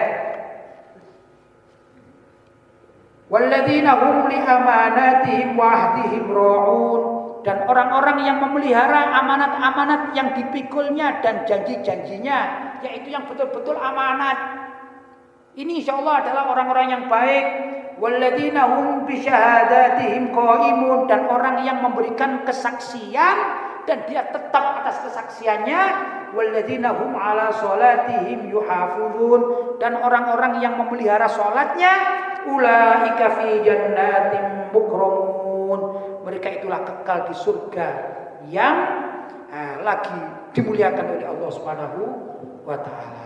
Walladzina hum li amanatihim wa ahdihim ra'un dan orang-orang yang memelihara amanat-amanat yang dipikulnya dan janji-janjinya yaitu yang betul-betul amanat ini insya Allah adalah orang-orang yang baik. Walladzina hum bi syahadatihim qaimun. Dan orang yang memberikan kesaksian dan dia tetap atas kesaksiannya. Walladzina hum ala salatihim yuhafizun. Dan orang-orang yang memelihara salatnya ulaika fi jannatin mukramun. Mereka itulah kekal di surga yang uh, lagi dimuliakan oleh Allah Subhanahu wa taala.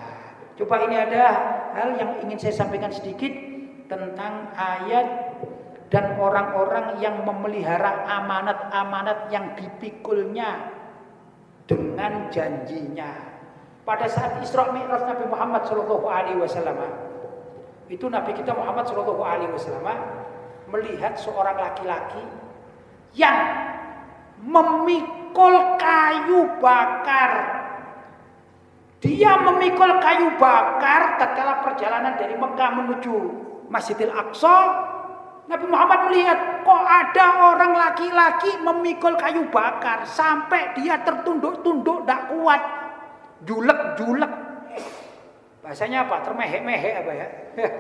Coba ini ada hal yang ingin saya sampaikan sedikit tentang ayat dan orang-orang yang memelihara amanat-amanat yang dipikulnya dengan janjinya. Pada saat Isra Mi'raj Nabi Muhammad Shallallahu alaihi wasallam itu Nabi kita Muhammad Shallallahu alaihi wasallam melihat seorang laki-laki yang memikul kayu bakar. Dia memikul kayu bakar tatkala perjalanan dari Mekah menuju Masjidil Aqsa, Nabi Muhammad melihat kok ada orang laki-laki memikul kayu bakar sampai dia tertunduk-tunduk tidak kuat, julek-julek. Bahasanya apa? Termehek-mehek apa ya?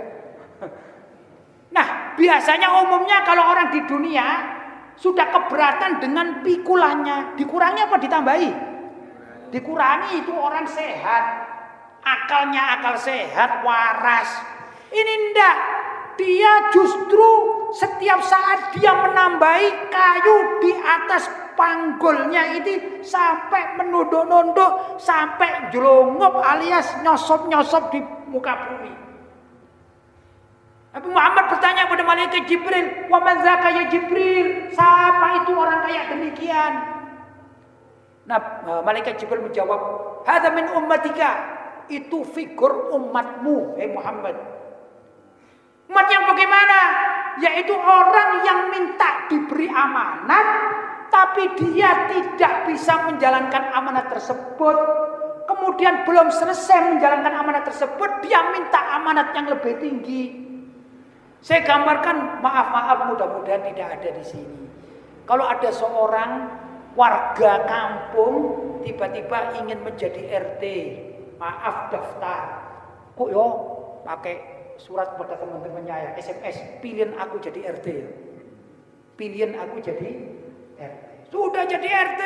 nah, biasanya umumnya kalau orang di dunia sudah keberatan dengan pikulannya, dikurangi apa ditambahi? Dikurangi itu orang sehat, akalnya akal sehat, waras. Ini ndak, dia justru setiap saat dia menambahi kayu di atas panggulnya itu sampai menunduk-nunduk sampai jelungup alias nyosop-nyosop di muka bumi. Nabi Muhammad bertanya kepada malaikat Jibril, "Wa madzaka ya Jibril? Siapa itu orang kayak demikian?" Nah, malaikat Jibril menjawab, "Hadza min ummatika." Itu figur umatmu, eh Muhammad. Umat yang bagaimana? Yaitu orang yang minta diberi amanat, tapi dia tidak bisa menjalankan amanat tersebut. Kemudian belum selesai menjalankan amanat tersebut, dia minta amanat yang lebih tinggi. Saya gambarkan, maaf-maaf mudah-mudahan tidak ada di sini. Kalau ada seorang warga kampung tiba-tiba ingin menjadi RT, maaf daftar. Kok yo pakai surat kepada teman-temannya ya, SMS, pilihan aku jadi RT ya. Pilihan aku jadi RT. Sudah jadi RT,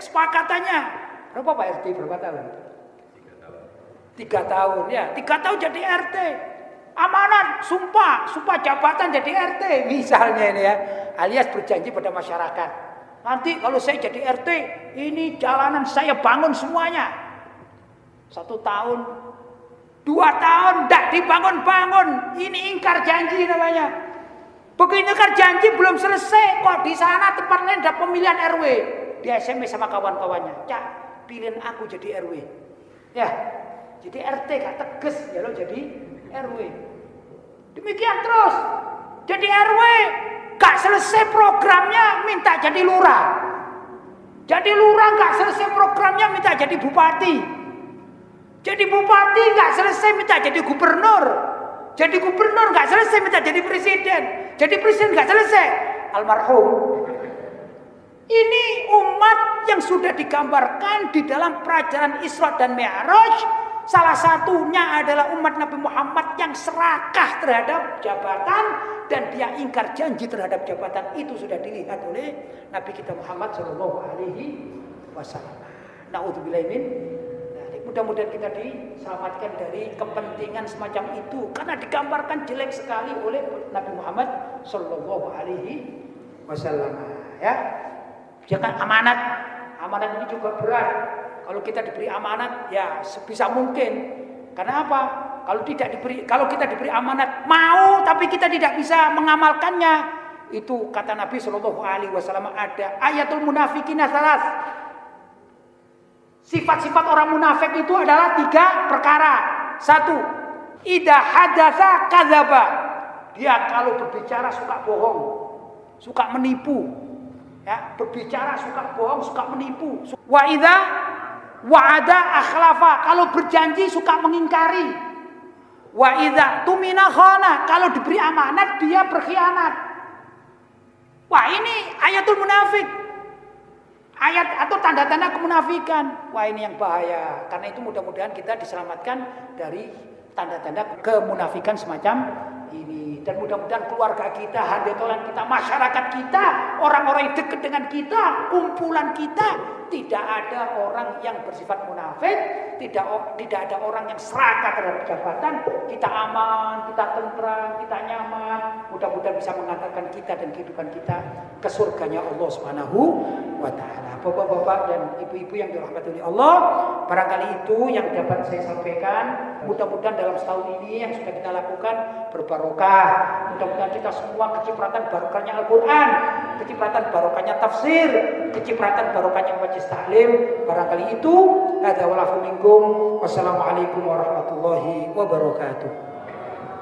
kesepakatannya. Berapa Pak RT berapa tahun? Tiga tahun. Tiga tahun ya, tiga tahun jadi RT. Amanat, sumpah, sumpah jabatan jadi RT misalnya ini ya. Alias berjanji pada masyarakat. Nanti kalau saya jadi RT, ini jalanan saya bangun semuanya. Satu tahun Dua tahun tidak dibangun-bangun. Ini ingkar janji namanya. Begitu ingkar janji belum selesai. Kok di sana tempat lain ada pemilihan RW. Di SMS sama kawan-kawannya. Cak, pilihin aku jadi RW. Ya, jadi RT gak tegas. Ya lo jadi RW. Demikian terus. Jadi RW. Gak selesai programnya minta jadi lurah. Jadi lurah gak selesai programnya minta jadi bupati. Jadi bupati nggak selesai minta jadi gubernur. Jadi gubernur nggak selesai minta jadi presiden. Jadi presiden nggak selesai. Almarhum. Ini umat yang sudah digambarkan di dalam pelajaran Isra dan Mi'raj. Salah satunya adalah umat Nabi Muhammad yang serakah terhadap jabatan dan dia ingkar janji terhadap jabatan itu sudah dilihat oleh Nabi kita Muhammad Shallallahu Alaihi Wasallam. Naudzubillah Mudah-mudahan kita diselamatkan dari kepentingan semacam itu karena digambarkan jelek sekali oleh Nabi Muhammad Shallallahu Alaihi Wasallam. Ya, jangan amanat. Amanat ini juga berat. Kalau kita diberi amanat, ya sebisa mungkin. Karena apa? Kalau tidak diberi, kalau kita diberi amanat, mau tapi kita tidak bisa mengamalkannya, itu kata Nabi Shallallahu Alaihi Wasallam ada ayatul munafikin salas Sifat-sifat orang munafik itu adalah tiga perkara. Satu, ida hadasa kadzaba. Dia kalau berbicara suka bohong, suka menipu. Ya, berbicara suka bohong, suka menipu. Wa idza wa'ada akhlafa. Kalau berjanji suka mengingkari. Wa idza tumina khana. Kalau diberi amanat dia berkhianat. Wah, ini ayatul munafik ayat atau tanda-tanda kemunafikan. Wah ini yang bahaya. Karena itu mudah-mudahan kita diselamatkan dari tanda-tanda kemunafikan semacam dan mudah-mudahan keluarga kita, handetolan kita, masyarakat kita, orang-orang yang dekat dengan kita, kumpulan kita tidak ada orang yang bersifat munafik, tidak tidak ada orang yang serakah terhadap jabatan, kita aman, kita tentram, kita nyaman, mudah-mudahan bisa mengantarkan kita dan kehidupan kita ke surganya Allah Subhanahu wa taala. Bapak-bapak dan ibu-ibu yang dirahmati oleh Allah, barangkali itu yang dapat saya sampaikan. Mudah-mudahan dalam setahun ini yang sudah kita lakukan berbarokah. Mudah-mudahan kita semua kecipratan barokahnya Al-Qur'an, kecipratan barokahnya tafsir, kecipratan barokahnya majlis taklim. Barangkali itu ada walafu minkum. Wassalamualaikum warahmatullahi wabarakatuh.